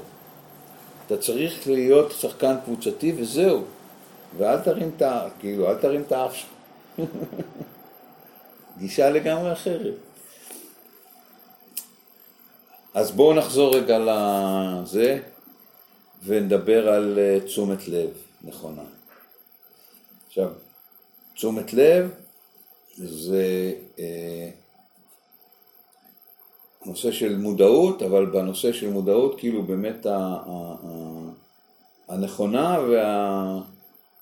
אתה צריך להיות שחקן קבוצתי וזהו. ואל תרים את ה... כאילו, אל תרים את האף שלך. גישה לגמרי אחרת. אז בואו נחזור רגע לזה, ונדבר על אה, תשומת לב נכונה. עכשיו, תשומת לב זה אה, נושא של מודעות, אבל בנושא של מודעות כאילו באמת ה, ה, ה, הנכונה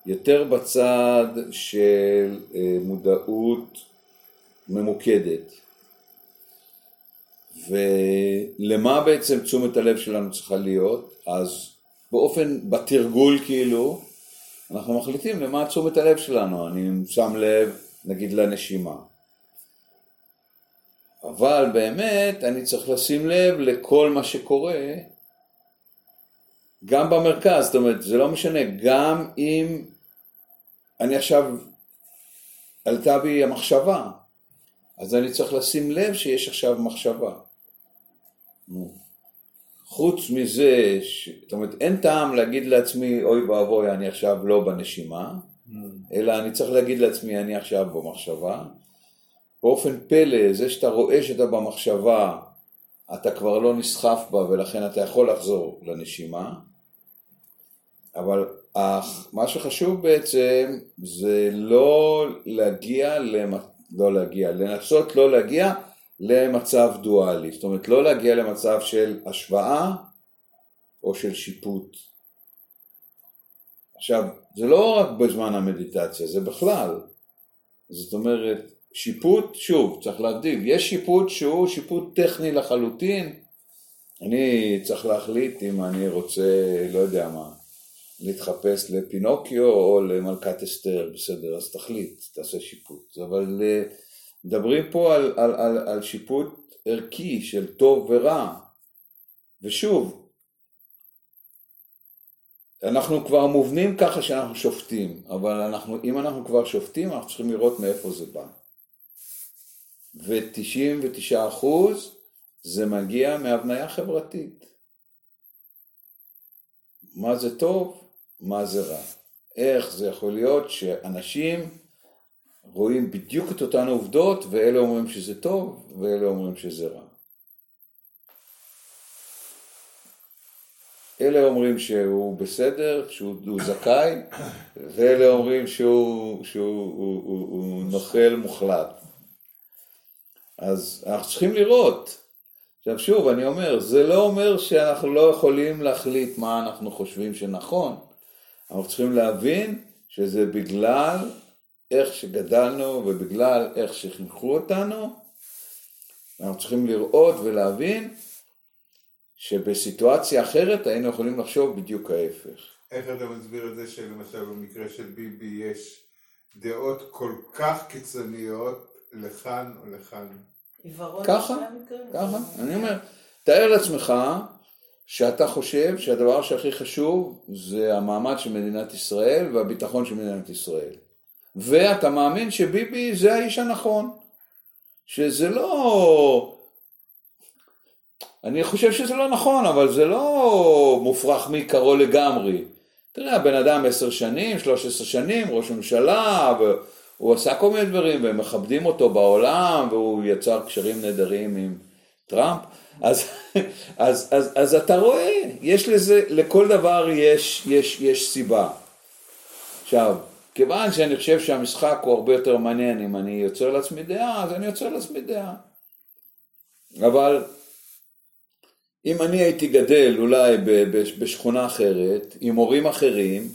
והיותר בצד של אה, מודעות ממוקדת. ולמה בעצם תשומת הלב שלנו צריכה להיות? אז באופן, בתרגול כאילו, אנחנו מחליטים למה תשומת הלב שלנו. אני שם לב, נגיד, לנשימה. אבל באמת, אני צריך לשים לב לכל מה שקורה, גם במרכז, זאת אומרת, זה לא משנה, גם אם אני עכשיו, עלתה בי המחשבה, אז אני צריך לשים לב שיש עכשיו מחשבה. חוץ מזה, ש... זאת אומרת, אין טעם להגיד לעצמי, אוי ואבוי, אני עכשיו לא בנשימה, אלא אני צריך להגיד לעצמי, אני עכשיו במחשבה. באופן פלא, זה שאתה רואה שאתה במחשבה, אתה כבר לא נסחף בה ולכן אתה יכול לחזור לנשימה, אבל מה שחשוב בעצם זה לא להגיע, למ... לא להגיע, לנסות לא להגיע למצב דואלי, זאת אומרת לא להגיע למצב של השוואה או של שיפוט. עכשיו, זה לא רק בזמן המדיטציה, זה בכלל. זאת אומרת, שיפוט, שוב, צריך להבדיל, יש שיפוט שהוא שיפוט טכני לחלוטין, אני צריך להחליט אם אני רוצה, לא יודע מה, להתחפש לפינוקיו או למלכת אסתר, בסדר, אז תחליט, תעשה שיפוט. אבל אה, מדברים פה על, על, על, על שיפוט ערכי של טוב ורע. ושוב, אנחנו כבר מובנים ככה שאנחנו שופטים, אבל אנחנו, אם אנחנו כבר שופטים, אנחנו צריכים לראות מאיפה זה בא. ו-99% זה מגיע מהבניה חברתית. מה זה טוב? מה זה רע. איך זה יכול להיות שאנשים רואים בדיוק את אותן עובדות ואלה אומרים שזה טוב ואלה אומרים שזה רע. אלה אומרים שהוא בסדר, שהוא זכאי, ואלה אומרים שהוא, שהוא הוא, הוא, הוא נוכל מוחלט. אז אנחנו צריכים לראות. עכשיו שוב, אני אומר, זה לא אומר שאנחנו לא יכולים להחליט מה אנחנו חושבים שנכון. אנחנו צריכים להבין שזה בגלל איך שגדלנו ובגלל איך שחינכו אותנו. אנחנו צריכים לראות ולהבין שבסיטואציה אחרת היינו יכולים לחשוב בדיוק ההפך. איך אתה מסביר את זה שלמשל במקרה של ביבי יש דעות כל כך קיצוניות לכאן או לכאן? ככה, ככה, אני אומר, תאר לעצמך שאתה חושב שהדבר שהכי חשוב זה המעמד של מדינת ישראל והביטחון של מדינת ישראל. ואתה מאמין שביבי זה האיש הנכון. שזה לא... אני חושב שזה לא נכון, אבל זה לא מופרך מעיקרו לגמרי. תראה, הבן אדם עשר שנים, שלוש עשר שנים, ראש ממשלה, והוא עשה כל מיני דברים, והם מכבדים אותו בעולם, והוא יצר קשרים נהדרים עם טראמפ. אז, אז, אז, אז אתה רואה, יש לזה, לכל דבר יש, יש, יש סיבה. עכשיו, כיוון שאני חושב שהמשחק הוא הרבה יותר מעניין אם אני יוצר לעצמי דעה, אז אני יוצר לעצמי דעה. אבל אם אני הייתי גדל אולי בשכונה אחרת, עם הורים אחרים,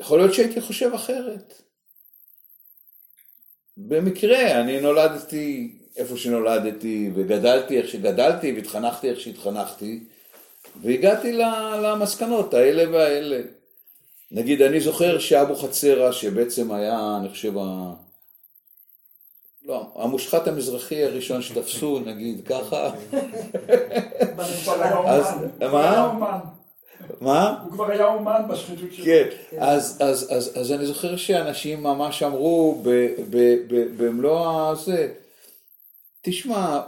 יכול להיות שהייתי חושב אחרת. במקרה, אני נולדתי איפה שנולדתי, וגדלתי איך שגדלתי, והתחנכתי איך שהתחנכתי, והגעתי למסקנות האלה והאלה. נגיד, אני זוכר שאבו חצרה, שבעצם היה, אני חושב, ה... לא, המושחת המזרחי הראשון שתפסו, נגיד ככה. אז מה? מה? הוא כבר היה אומן בשחיתות שלו. כן, אז, אז, אז, אז אני זוכר שאנשים ממש אמרו במלוא הזה, תשמע,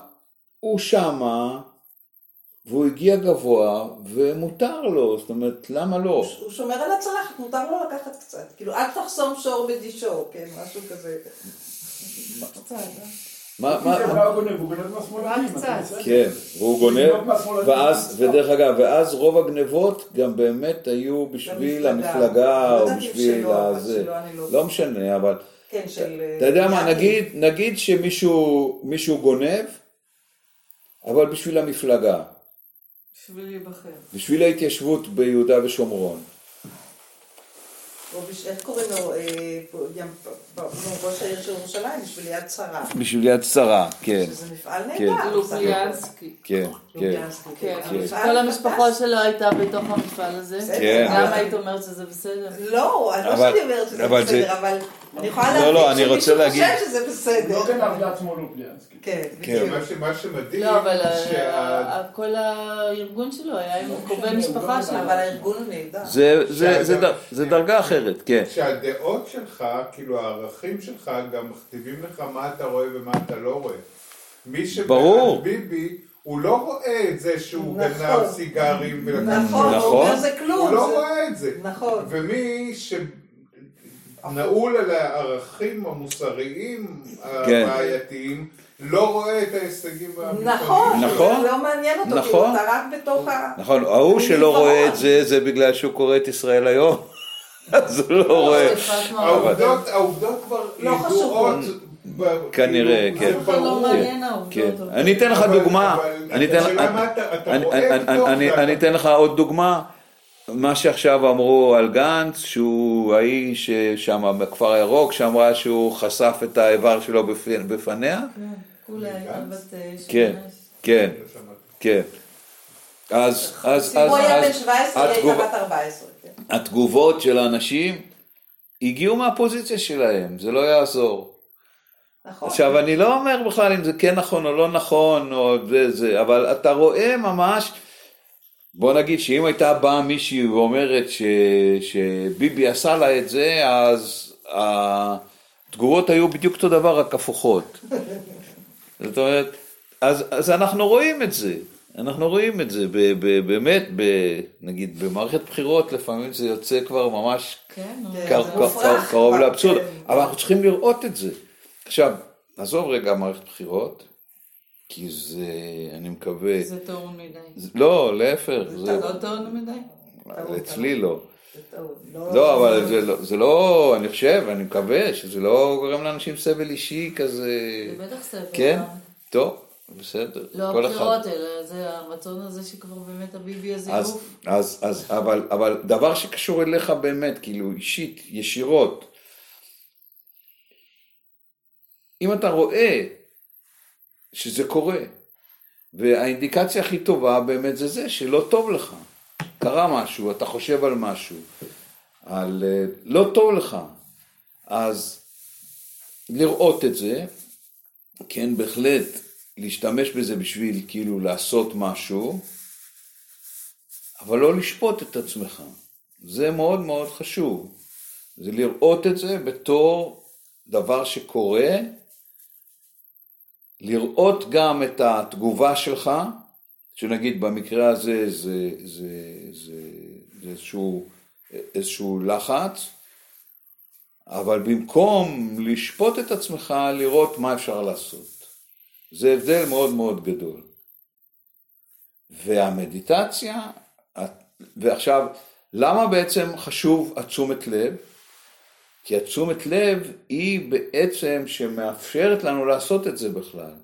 הוא שמה, והוא הגיע גבוה, ומותר לו, זאת אומרת, למה לא? הוא שומר על הצלחת, מותר לו לקחת קצת. כאילו, אל תחסום שור בדישו, כן, משהו כזה. מה, מה, כן, והוא גונב, ואז, ודרך אגב, ואז רוב הגנבות גם באמת היו בשביל המפלגה, או בשביל הזה, לא משנה, אבל, כן. אתה יודע מה, נגיד, נגיד שמישהו גונב, אבל בשביל המפלגה. בשביל להיבחר. בשביל ההתיישבות ביהודה ושומרון. איך קוראים לו, ראש העיר של ירושלים, בשביל יד שרה. בשביל יד שרה, כן. שזה מפעל נהדר. לוביאנסקי. כן, כן. כן, כל המשפחה שלו הייתה בתוך המפעל הזה. כן. למה היית אומרת שזה בסדר? לא, לא שאני אומרת שזה בסדר, אבל אני יכולה לא, לא, להבין רוצה שמישהו להגיד- חושב שזה בסדר. לא גנב לעצמו לוביאנסקי. כן, כן. בדיוק. מה שמדהים, לא, אבל שה- ה- כל הארגון שלו היה עם קרובי משפחה שלו. אבל הארגון הוא נהדר. זה- זה- זה דר- זה דרגה אחרת, כן. שהדעות שלך, כאילו הערכים שלך, גם מכתיבים לך מה אתה רואה ומה אתה לא רואה. מי. שבעד ביבי, הוא לא רואה את זה שהוא נכון. גנב סיגרים ולקח... נכון, הוא. אומר זה כלום. הוא לא זה- רואה את זה. נכון. ומי ש... נעול על הערכים המוסריים כן. הבעייתיים, לא רואה את ההישגים והמבחנים נכון. נכון. זה לא מעניין אותו, נכון. כאילו אתה רק בתוך ה... נכון, ההוא שלא רואה. את זה, זה בגלל שהוא קורא את ישראל היום. אז הוא לא רואה. שפת מערב. העובדות, כבר לא ידועות. כנראה, כאילו, כן. לא ברור. מעניין העובדות. כן. אבל- אני אתן לך דוגמה. אני רואה אתן לך עוד דוגמה. מה שעכשיו אמרו על גנץ, שהוא האיש שם בכפר הירוק, שאמרה שהוא חשף את האיבר שלו בפ- בפניה. כן, כולה הייתה בת אה, כן. כן. כן. אז, אז, אז, בן 17, היא התגובה- הייתה בת 14. כן. התגובות של האנשים הגיעו מהפוזיציה שלהם, זה לא יעזור. נכון. עכשיו, אני לא אומר בכלל אם זה כן נכון או לא נכון, או זה זה, אבל אתה רואה ממש, בוא נגיד שאם הייתה באה מישהי ואומרת ש, שביבי עשה לה את זה, אז התגובות היו בדיוק אותו דבר, רק הפוכות. זאת אומרת, אז, אז אנחנו רואים את זה, אנחנו רואים את זה, ב, ב, באמת, ב, נגיד במערכת בחירות לפעמים זה יוצא כבר ממש כן. קר- קר- מופרך קרוב לאבסורד, כן. אבל אנחנו צריכים לראות את זה. עכשיו, עזוב רגע מערכת בחירות, כי זה, אני מקווה, זה טעון מדי. זה- לא, להפך, זה, לא טעון מדי? אצלי לא. זה טעות. לא, אבל זה לא, זה לא, אני חושב, אני מקווה שזה לא גורם לאנשים סבל אישי כזה, זה בטח ספר. כן. טוב, בסדר, לא. הבחירות, אלא זה הרצון הזה שכבר באמת הביבי הזה יעוף. אז, אז, אבל, אבל דבר שקשור אליך באמת, כאילו אישית, ישירות, אם אתה רואה שזה קורה, והאינדיקציה הכי טובה באמת זה זה שלא טוב לך, קרה משהו, אתה חושב על משהו, על אה, לא טוב לך, אז לראות את זה, כן, בהחלט להשתמש בזה בשביל כאילו לעשות משהו, אבל לא לשפוט את עצמך. זה מאוד מאוד חשוב. זה לראות את זה בתור דבר שקורה, לראות גם את התגובה שלך, שנגיד במקרה הזה זה, זה, זה, זה איזשהו, איזשהו לחץ, אבל במקום לשפוט את עצמך, לראות מה אפשר לעשות. זה הבדל מאוד מאוד גדול. והמדיטציה, ועכשיו, למה בעצם חשוב התשומת לב? כי התשומת לב היא בעצם שמאפשרת לנו לעשות את זה בכלל.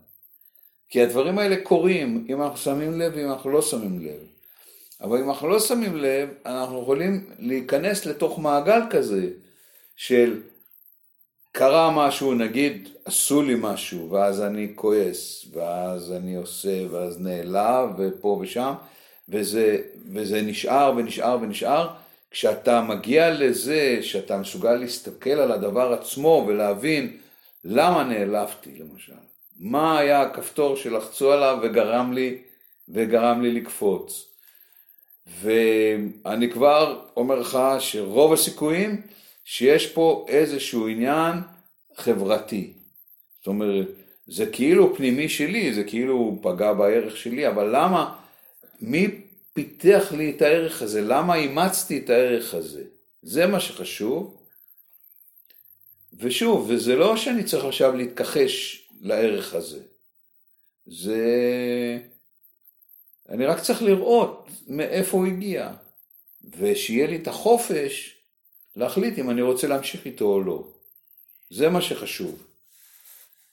כי הדברים האלה קורים אם אנחנו שמים לב ואם אנחנו לא שמים לב. אבל אם אנחנו לא שמים לב, אנחנו יכולים להיכנס לתוך מעגל כזה של קרה משהו, נגיד עשו לי משהו, ואז אני כועס, ואז אני עושה, ואז נעלב, ופה ושם, וזה, וזה נשאר ונשאר ונשאר. כשאתה מגיע לזה שאתה מסוגל להסתכל על הדבר עצמו ולהבין למה נעלבתי למשל, מה היה הכפתור שלחצו עליו וגרם לי, וגרם לי לקפוץ. ואני כבר אומר לך שרוב הסיכויים שיש פה איזשהו עניין חברתי. זאת אומרת, זה כאילו פנימי שלי, זה כאילו פגע בערך שלי, אבל למה, מי פיתח לי את הערך הזה? למה אימצתי את הערך הזה? זה מה שחשוב. ושוב, וזה לא שאני צריך עכשיו להתכחש לערך הזה. זה... אני רק צריך לראות מאיפה הוא הגיע, ושיהיה לי את החופש להחליט אם אני רוצה להמשיך איתו או לא. זה מה שחשוב.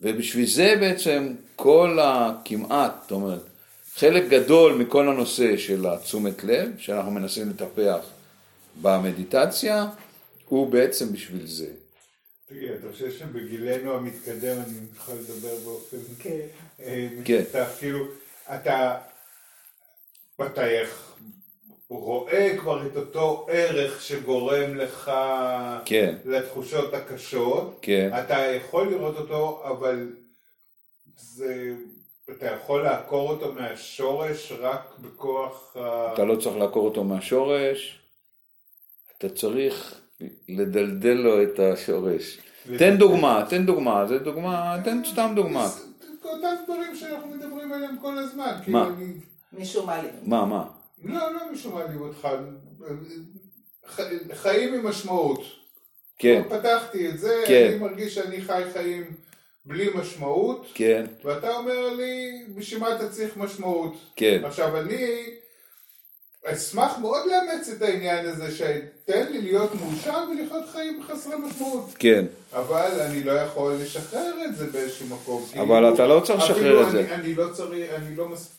ובשביל זה בעצם כל הכמעט, זאת אומרת, חלק גדול מכל הנושא של התשומת לב, שאנחנו מנסים לטפח במדיטציה, הוא בעצם בשביל זה. תגיד, אתה חושב שבגילנו המתקדם אני יכול לדבר באופן כן. אה, כן. כאילו, אתה, אתה איך- רואה כבר את אותו ערך שגורם לך כן, לתחושות הקשות, כן, אתה יכול לראות אותו, אבל זה, אתה יכול לעקור אותו מהשורש רק בכוח. אתה לא צריך לעקור אותו מהשורש, אתה צריך לדלדל לו את השורש. תן דוגמה, תן דוגמה, זה דוגמה, תן סתם דוגמה. אותם דברים שאנחנו מדברים עליהם כל הזמן. כאילו מה? אני- מישהו מעלים. מה, מה? לא, לא מישהו מעליב אותך. חיים עם משמעות. כן, פתחתי את זה, כן. אני מרגיש שאני חי חיים בלי משמעות, כן, ואתה אומר לי, בשביל מה אתה צריך משמעות? כן, עכשיו אני אשמח מאוד לאמץ את העניין הזה, שתן לי להיות מאושר ולחיות חיים חסרי משמעות. כן. אבל אני לא יכול לשחרר את זה באיזשהו מקום. אבל כאילו, אתה לא צריך לשחרר את זה. אני, אני לא צריך, אני לא מס...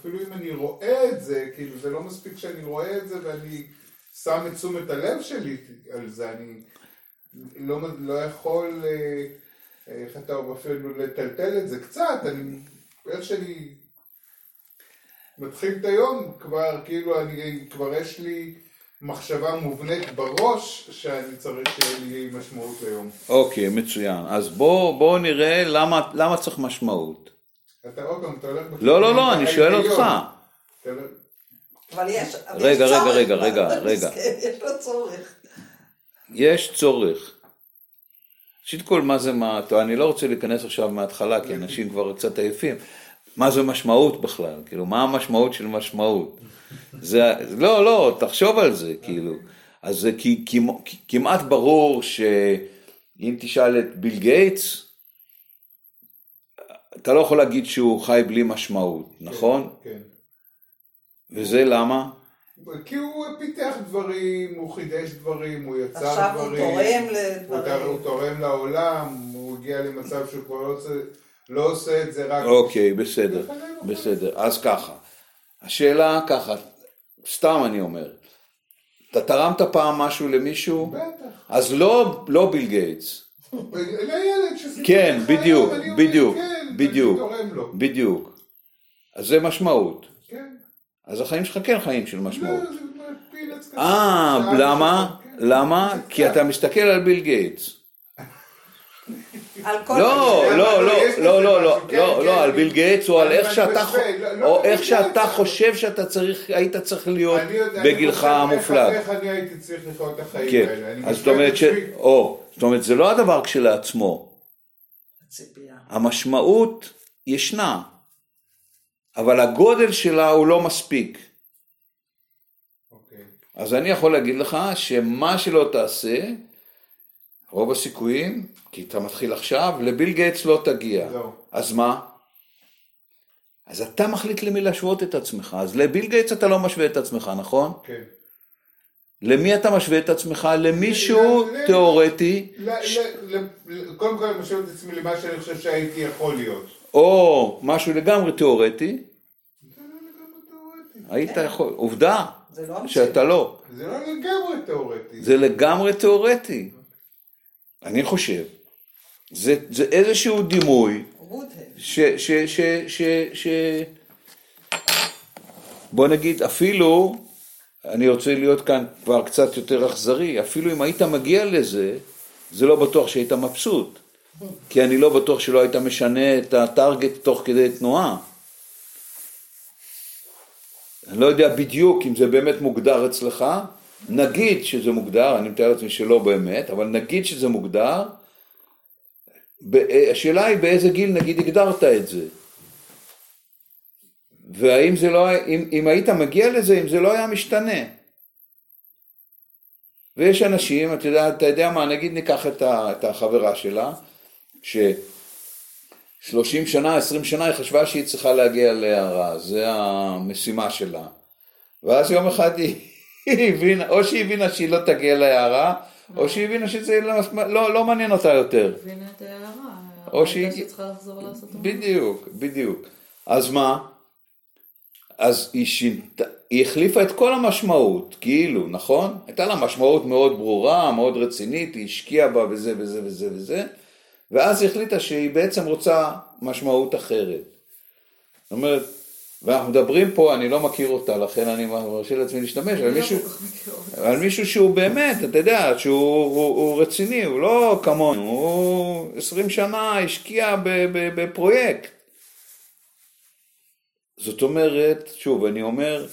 אפילו אם אני רואה את זה, כאילו זה לא מספיק שאני רואה את זה ואני שם את תשומת הלב שלי על זה, אני לא, לא יכול, אה, איך אתה אומר, אפילו לטלטל את זה קצת, אני, איך שאני מתחיל את היום, כבר כאילו אני, כבר יש לי מחשבה מובנית בראש שאני צריך שיהיה לי משמעות ליום. אוקיי, מצוין. אז בואו בוא נראה למה, למה צריך משמעות. אתה עוד פעם, אתה הולך... לא, לא, לא, אני שואל. אותך. אבל יש, אבל רגע, יש רגע, צורך רגע, רגע, רגע. יש לו צורך. יש צורך. ראשית כל, מה זה מה, אני לא רוצה להיכנס עכשיו מההתחלה, כי אנשים כבר קצת עייפים. מה זה משמעות בכלל? כאילו, מה המשמעות של משמעות? זה, לא, לא, תחשוב על זה, כאילו. אז זה כמעט ברור שאם תשאל את ביל גייטס, אתה לא יכול להגיד שהוא חי בלי משמעות, נכון? כן. וזה למה? כי הוא פיתח דברים, הוא חידש דברים, הוא יצר עכשיו הוא דברים. תורם הוא לדברים. הוא תורם לעולם, הוא הגיע למצב שהוא כבר לא עושה, לא עושה את זה רק... אוקיי, בסדר. בסדר. אז ככה, השאלה ככה, סתם אני אומר, אתה תרמת פעם משהו למישהו? בטח. אז לא, לא ביל גייטס, לילד כן, לך בדיוק, בדיוק, כן, בדיוק. בדיוק. אז זה משמעות. כן. אז החיים שלך כן חיים של משמעות. לא. אה, למה? כן. למה? כי. אתה מסתכל על ביל גייטס. על לא, לא, לא, לא, לא, לא, כן, לא, כן, לא, על אני- ביל גייטס או על איך שאתה לא, לא על חושב שאתה צריך, היית צריך להיות אני יודע- אני בגילך חושב איך- המופלג. איך אני הייתי צריך לחיות את החיים כן, האלה. אני אז זאת אומרת זאת זה לא הדבר כשלעצמו. הציפייה. המשמעות ישנה, אבל הגודל שלה הוא לא מספיק. אוקיי. אז אני יכול להגיד לך שמה שלא תעשה, רוב הסיכויים, כי אתה מתחיל עכשיו, לביל גייטס לא תגיע. לא. אז מה? אז אתה מחליט למי להשוות את עצמך. אז לביל גייטס אתה לא משווה את עצמך, נכון? כן. למי אתה משווה את עצמך? למישהו תיאורטי, קודם כל אני משווה את עצמי למה שאני חושב שהייתי יכול להיות. או משהו לגמרי תיאורטי. היית יכול, עובדה, לא. שאתה לא. זה לא לגמרי תיאורטי. זה לגמרי תיאורטי. אני חושב. זה, זה איזשהו דימוי וודהד. ש... ש, ש, ש, ש... בוא נגיד, אפילו, אני רוצה להיות כאן כבר קצת יותר אכזרי, אפילו אם היית מגיע לזה, זה לא בטוח שהיית מבסוט. כי אני לא בטוח שלא היית משנה את הטארגט תוך כדי תנועה. אני לא יודע בדיוק אם זה באמת מוגדר אצלך, נגיד שזה מוגדר, אני מתאר לעצמי שלא באמת, אבל נגיד שזה מוגדר, ב- השאלה היא באיזה גיל נגיד הגדרת את זה. והאם זה לא, אם, אם היית מגיע לזה, אם זה לא היה משתנה. ויש אנשים, אתה יודע, אתה יודע מה, נגיד ניקח את, ה, את החברה שלה, ש-30 שנה, 20 שנה היא חשבה שהיא צריכה להגיע להערה, זה המשימה שלה. ואז יום אחד היא, היא הבינה, או שהיא הבינה שהיא לא תגיע להערה, או שהיא הבינה שזה לא, לא, לא מעניין אותה יותר. הבינה את ההערה. או שהיא- שצריכה לחזור לעשות. בדיוק, בדיוק. אז מה? אז היא שינתה, היא החליפה את כל המשמעות, כאילו, נכון? הייתה לה משמעות מאוד ברורה, מאוד רצינית, היא השקיעה בה וזה וזה וזה וזה, ואז היא החליטה שהיא בעצם רוצה משמעות אחרת. זאת אומרת, ואנחנו מדברים פה, אני לא מכיר אותה, לכן אני מרשה לעצמי להשתמש, אני לא מישהו. על מישהו שהוא באמת, אתה יודע, שהוא הוא, הוא רציני, הוא לא כמונו, הוא 20 שנה השקיע בפרויקט. זאת אומרת, שוב, אני אומר,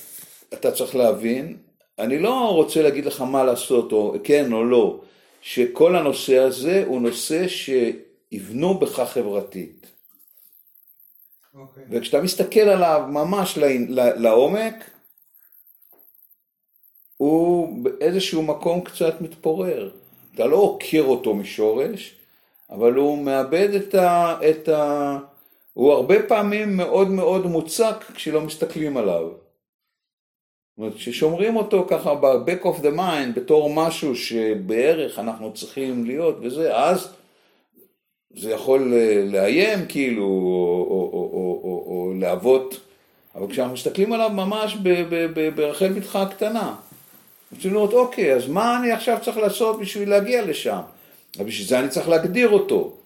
אתה צריך להבין, אני לא רוצה להגיד לך מה לעשות, או כן או לא, שכל הנושא הזה הוא נושא שיבנו בך חברתית. אוקיי. וכשאתה מסתכל עליו ממש לעין- ל- לעומק, הוא באיזשהו מקום קצת מתפורר. אתה לא עוקר אותו משורש, אבל הוא מאבד את ה... את ה... הוא הרבה פעמים מאוד מאוד מוצק כשלא מסתכלים עליו. זאת אומרת, כששומרים אותו ככה ב-back of the mind בתור משהו שבערך אנחנו צריכים להיות וזה, אז זה יכול לאיים כאילו, או, או, או, או, או, או להוות, אבל כשאנחנו מסתכלים עליו ממש ברחל בתך הקטנה, רוצים לראות, אוקיי, אז מה אני עכשיו צריך לעשות בשביל להגיע לשם? אבל בשביל זה אני צריך להגדיר אותו.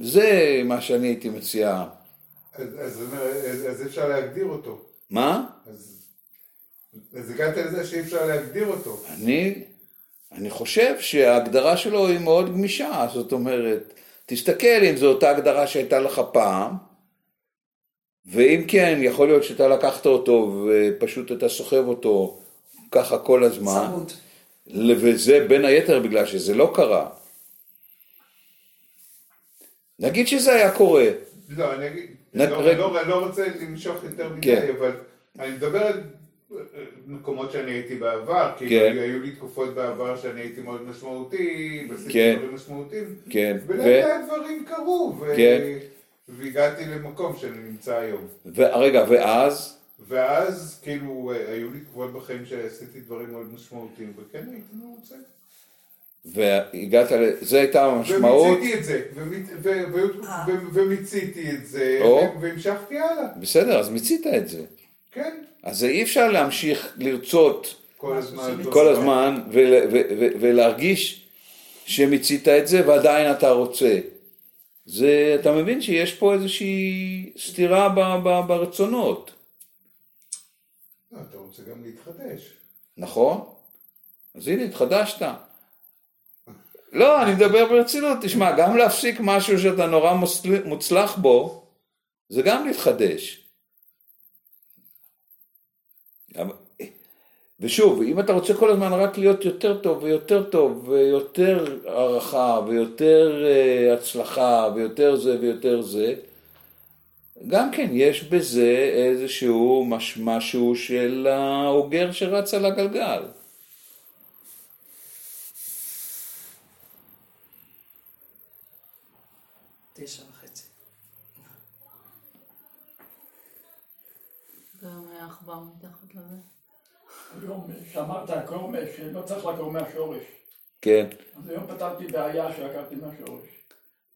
זה מה שאני הייתי מציע. אז, אז, אז, אז אפשר להגדיר אותו. מה? אז, אז הגעת לזה שאי אפשר להגדיר אותו. אני, אני חושב שההגדרה שלו היא מאוד גמישה, זאת אומרת, תסתכל אם זו אותה הגדרה שהייתה לך פעם, ואם כן, יכול להיות שאתה לקחת אותו ופשוט אתה סוחב אותו ככה כל הזמן, צמוד. וזה בין היתר בגלל שזה לא קרה. נגיד שזה היה קורה, לא, אני אגיד, נ- לא, רגע. לא, לא רוצה למשוך יותר מדי, כן. אבל אני מדבר על מקומות שאני הייתי בעבר, כי כן. היו לי תקופות בעבר שאני הייתי מאוד משמעותי, ועשיתי כן. דברים משמעותיים, כן, ו- ולאט לאט דברים קרו, ו- כן. והגעתי למקום שאני נמצא היום. ורגע, ואז, ואז כאילו היו לי תקופות בחיים שעשיתי דברים מאוד משמעותיים, וכן הייתי מרוצה. והגעת, ל- זה הייתה המשמעות, ומיציתי את זה, ו- ו- אה. ו- ומיציתי את זה. ו- והמשכתי הלאה, בסדר, אז מיצית את זה. כן, אז אי אפשר להמשיך לרצות כל הזמן. אותו כל דבר. הזמן ול, ו, ו, ולהרגיש שמיצית את זה ועדיין אתה רוצה. זה, אתה מבין שיש פה איזושהי סתירה ב, ב, ברצונות, לא, אתה רוצה גם להתחדש. נכון? אז הנה, התחדשת. לא, אני מדבר ברצינות, תשמע, גם להפסיק משהו שאתה נורא מוצל- מוצלח בו, זה גם להתחדש. אבל- ושוב, אם אתה רוצה כל הזמן רק להיות יותר טוב ויותר טוב ויותר הערכה ויותר אה, הצלחה ויותר זה ויותר זה, גם כן יש בזה איזשהו מש, משהו של האוגר שרץ על הגלגל. תשע וחצי. גם היה עכבר. היום שאמרת הקורמה שלא צריך לעקור מהשורש. כן, אז היום פתרתי בעיה שעקרתי מהשורש.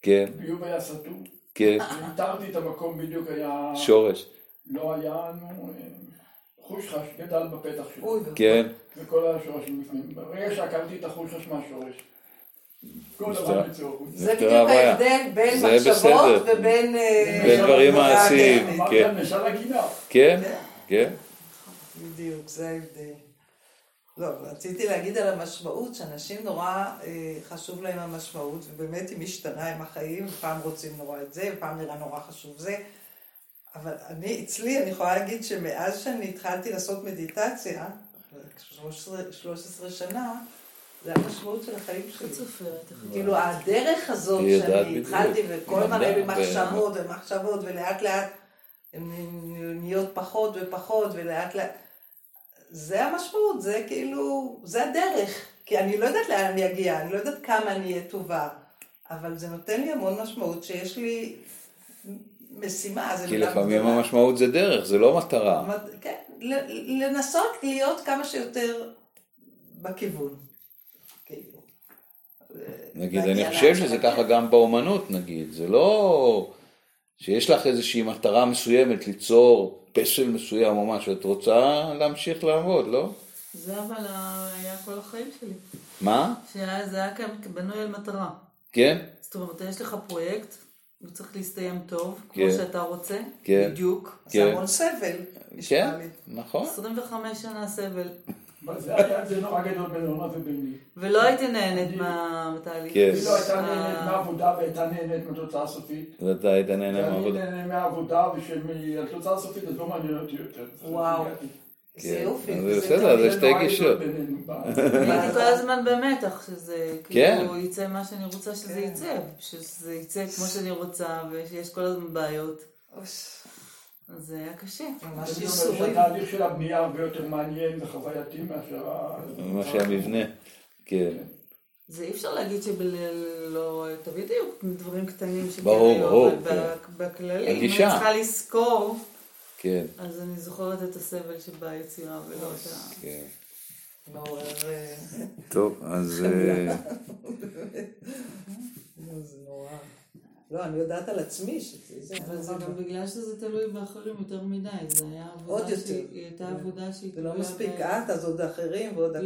כן, ביוב היה סתום. כן, איתרתי את המקום בדיוק היה... שורש, לא היה לנו... אה, חושחש גדל בפתח שלו. כן, וכל השורשים בפנים. ברגע שעקרתי את החושחש מהשורש. זה בדיוק. ההבדל בין מחשבות. ובין... אה, בין דברים עבודה מעשיים. כן. משל הגינה. כן, כן, בדיוק, זה ההבדל. לא, רציתי להגיד על המשמעות, שאנשים נורא אה, חשוב להם המשמעות, ובאמת היא משתנה עם החיים, פעם רוצים נורא את זה, ופעם נראה נורא חשוב זה. אבל אני, אצלי, אני יכולה להגיד שמאז שאני התחלתי לעשות מדיטציה, 13, 13 שנה, זה המשמעות של החיים שלי. כאילו הדרך הזאת שאני. התחלתי וכל הזמן היו לי למדה, מחשבות ומחשבות ולאט לאט הן נהיות פחות ופחות ולאט לאט זה המשמעות, זה כאילו, זה הדרך כי אני לא יודעת לאן אני אגיע, אני לא יודעת כמה אני אהיה טובה אבל זה נותן לי המון משמעות שיש לי משימה, כי לפעמים גדולה. המשמעות זה דרך, זה לא מטרה. כן, לנסות להיות כמה שיותר בכיוון. כאילו. נגיד, אני חושב שזה. ככה גם באומנות, נגיד, זה לא שיש לך איזושהי מטרה מסוימת ליצור פסל מסוים או משהו, את רוצה להמשיך לעבוד, לא? זה אבל היה כל החיים שלי. מה? שהיה- זה היה כאן בנוי על מטרה. כן? זאת אומרת, יש לך פרויקט, הוא צריך להסתיים טוב, כן. כמו שאתה רוצה, כן. בדיוק. זה כן. המון סבל, כן. נכון. 25 שנה סבל, זה זה נורא גדול בין עונה וביני. ולא הייתי נהנית מהתהליך. כן. היא לא הייתה אה, נהנית מהעבודה והייתה נהנית מהתוצאה הסופית. ואתה היית נהנה ואני מהעבודה. נהנה מהעבודה ושהתוצאה הסופית אז לא מעניין אותי יותר. וואו. הגעתי. זה כן. יופי. אז וזה בסדר, אז יש שתי גישות. הייתי כל הזמן במתח, שזה כן. כאילו יצא מה שאני רוצה שזה יצא, שזה יצא כמו שאני רוצה, ושיש כל הזמן בעיות. אז זה היה קשה. ממש ייסורים. שהתהליך של הבנייה הרבה יותר מעניין וחווייתי מאשר ה... מה שהמבנה, כן. זה אי אפשר להגיד שבלא, תמיד היו דברים קטנים שכן ברור, היו, ברור, אבל כן. בכללי, אם אני. צריכה לזכור, כן, אז אני זוכרת את הסבל שביצירה ולא את ה... כן. מעורר... אה, טוב, אז... אה, זה נורא. לא, אני יודעת על עצמי שזה... זה אבל זה. גם בגלל שזה תלוי באחרים יותר מדי, זה היה עבודה עוד יותר. שהיא- היא הייתה עבודה שהיא זה לא מספיק ב- את, אז עוד אחרים ועוד לא,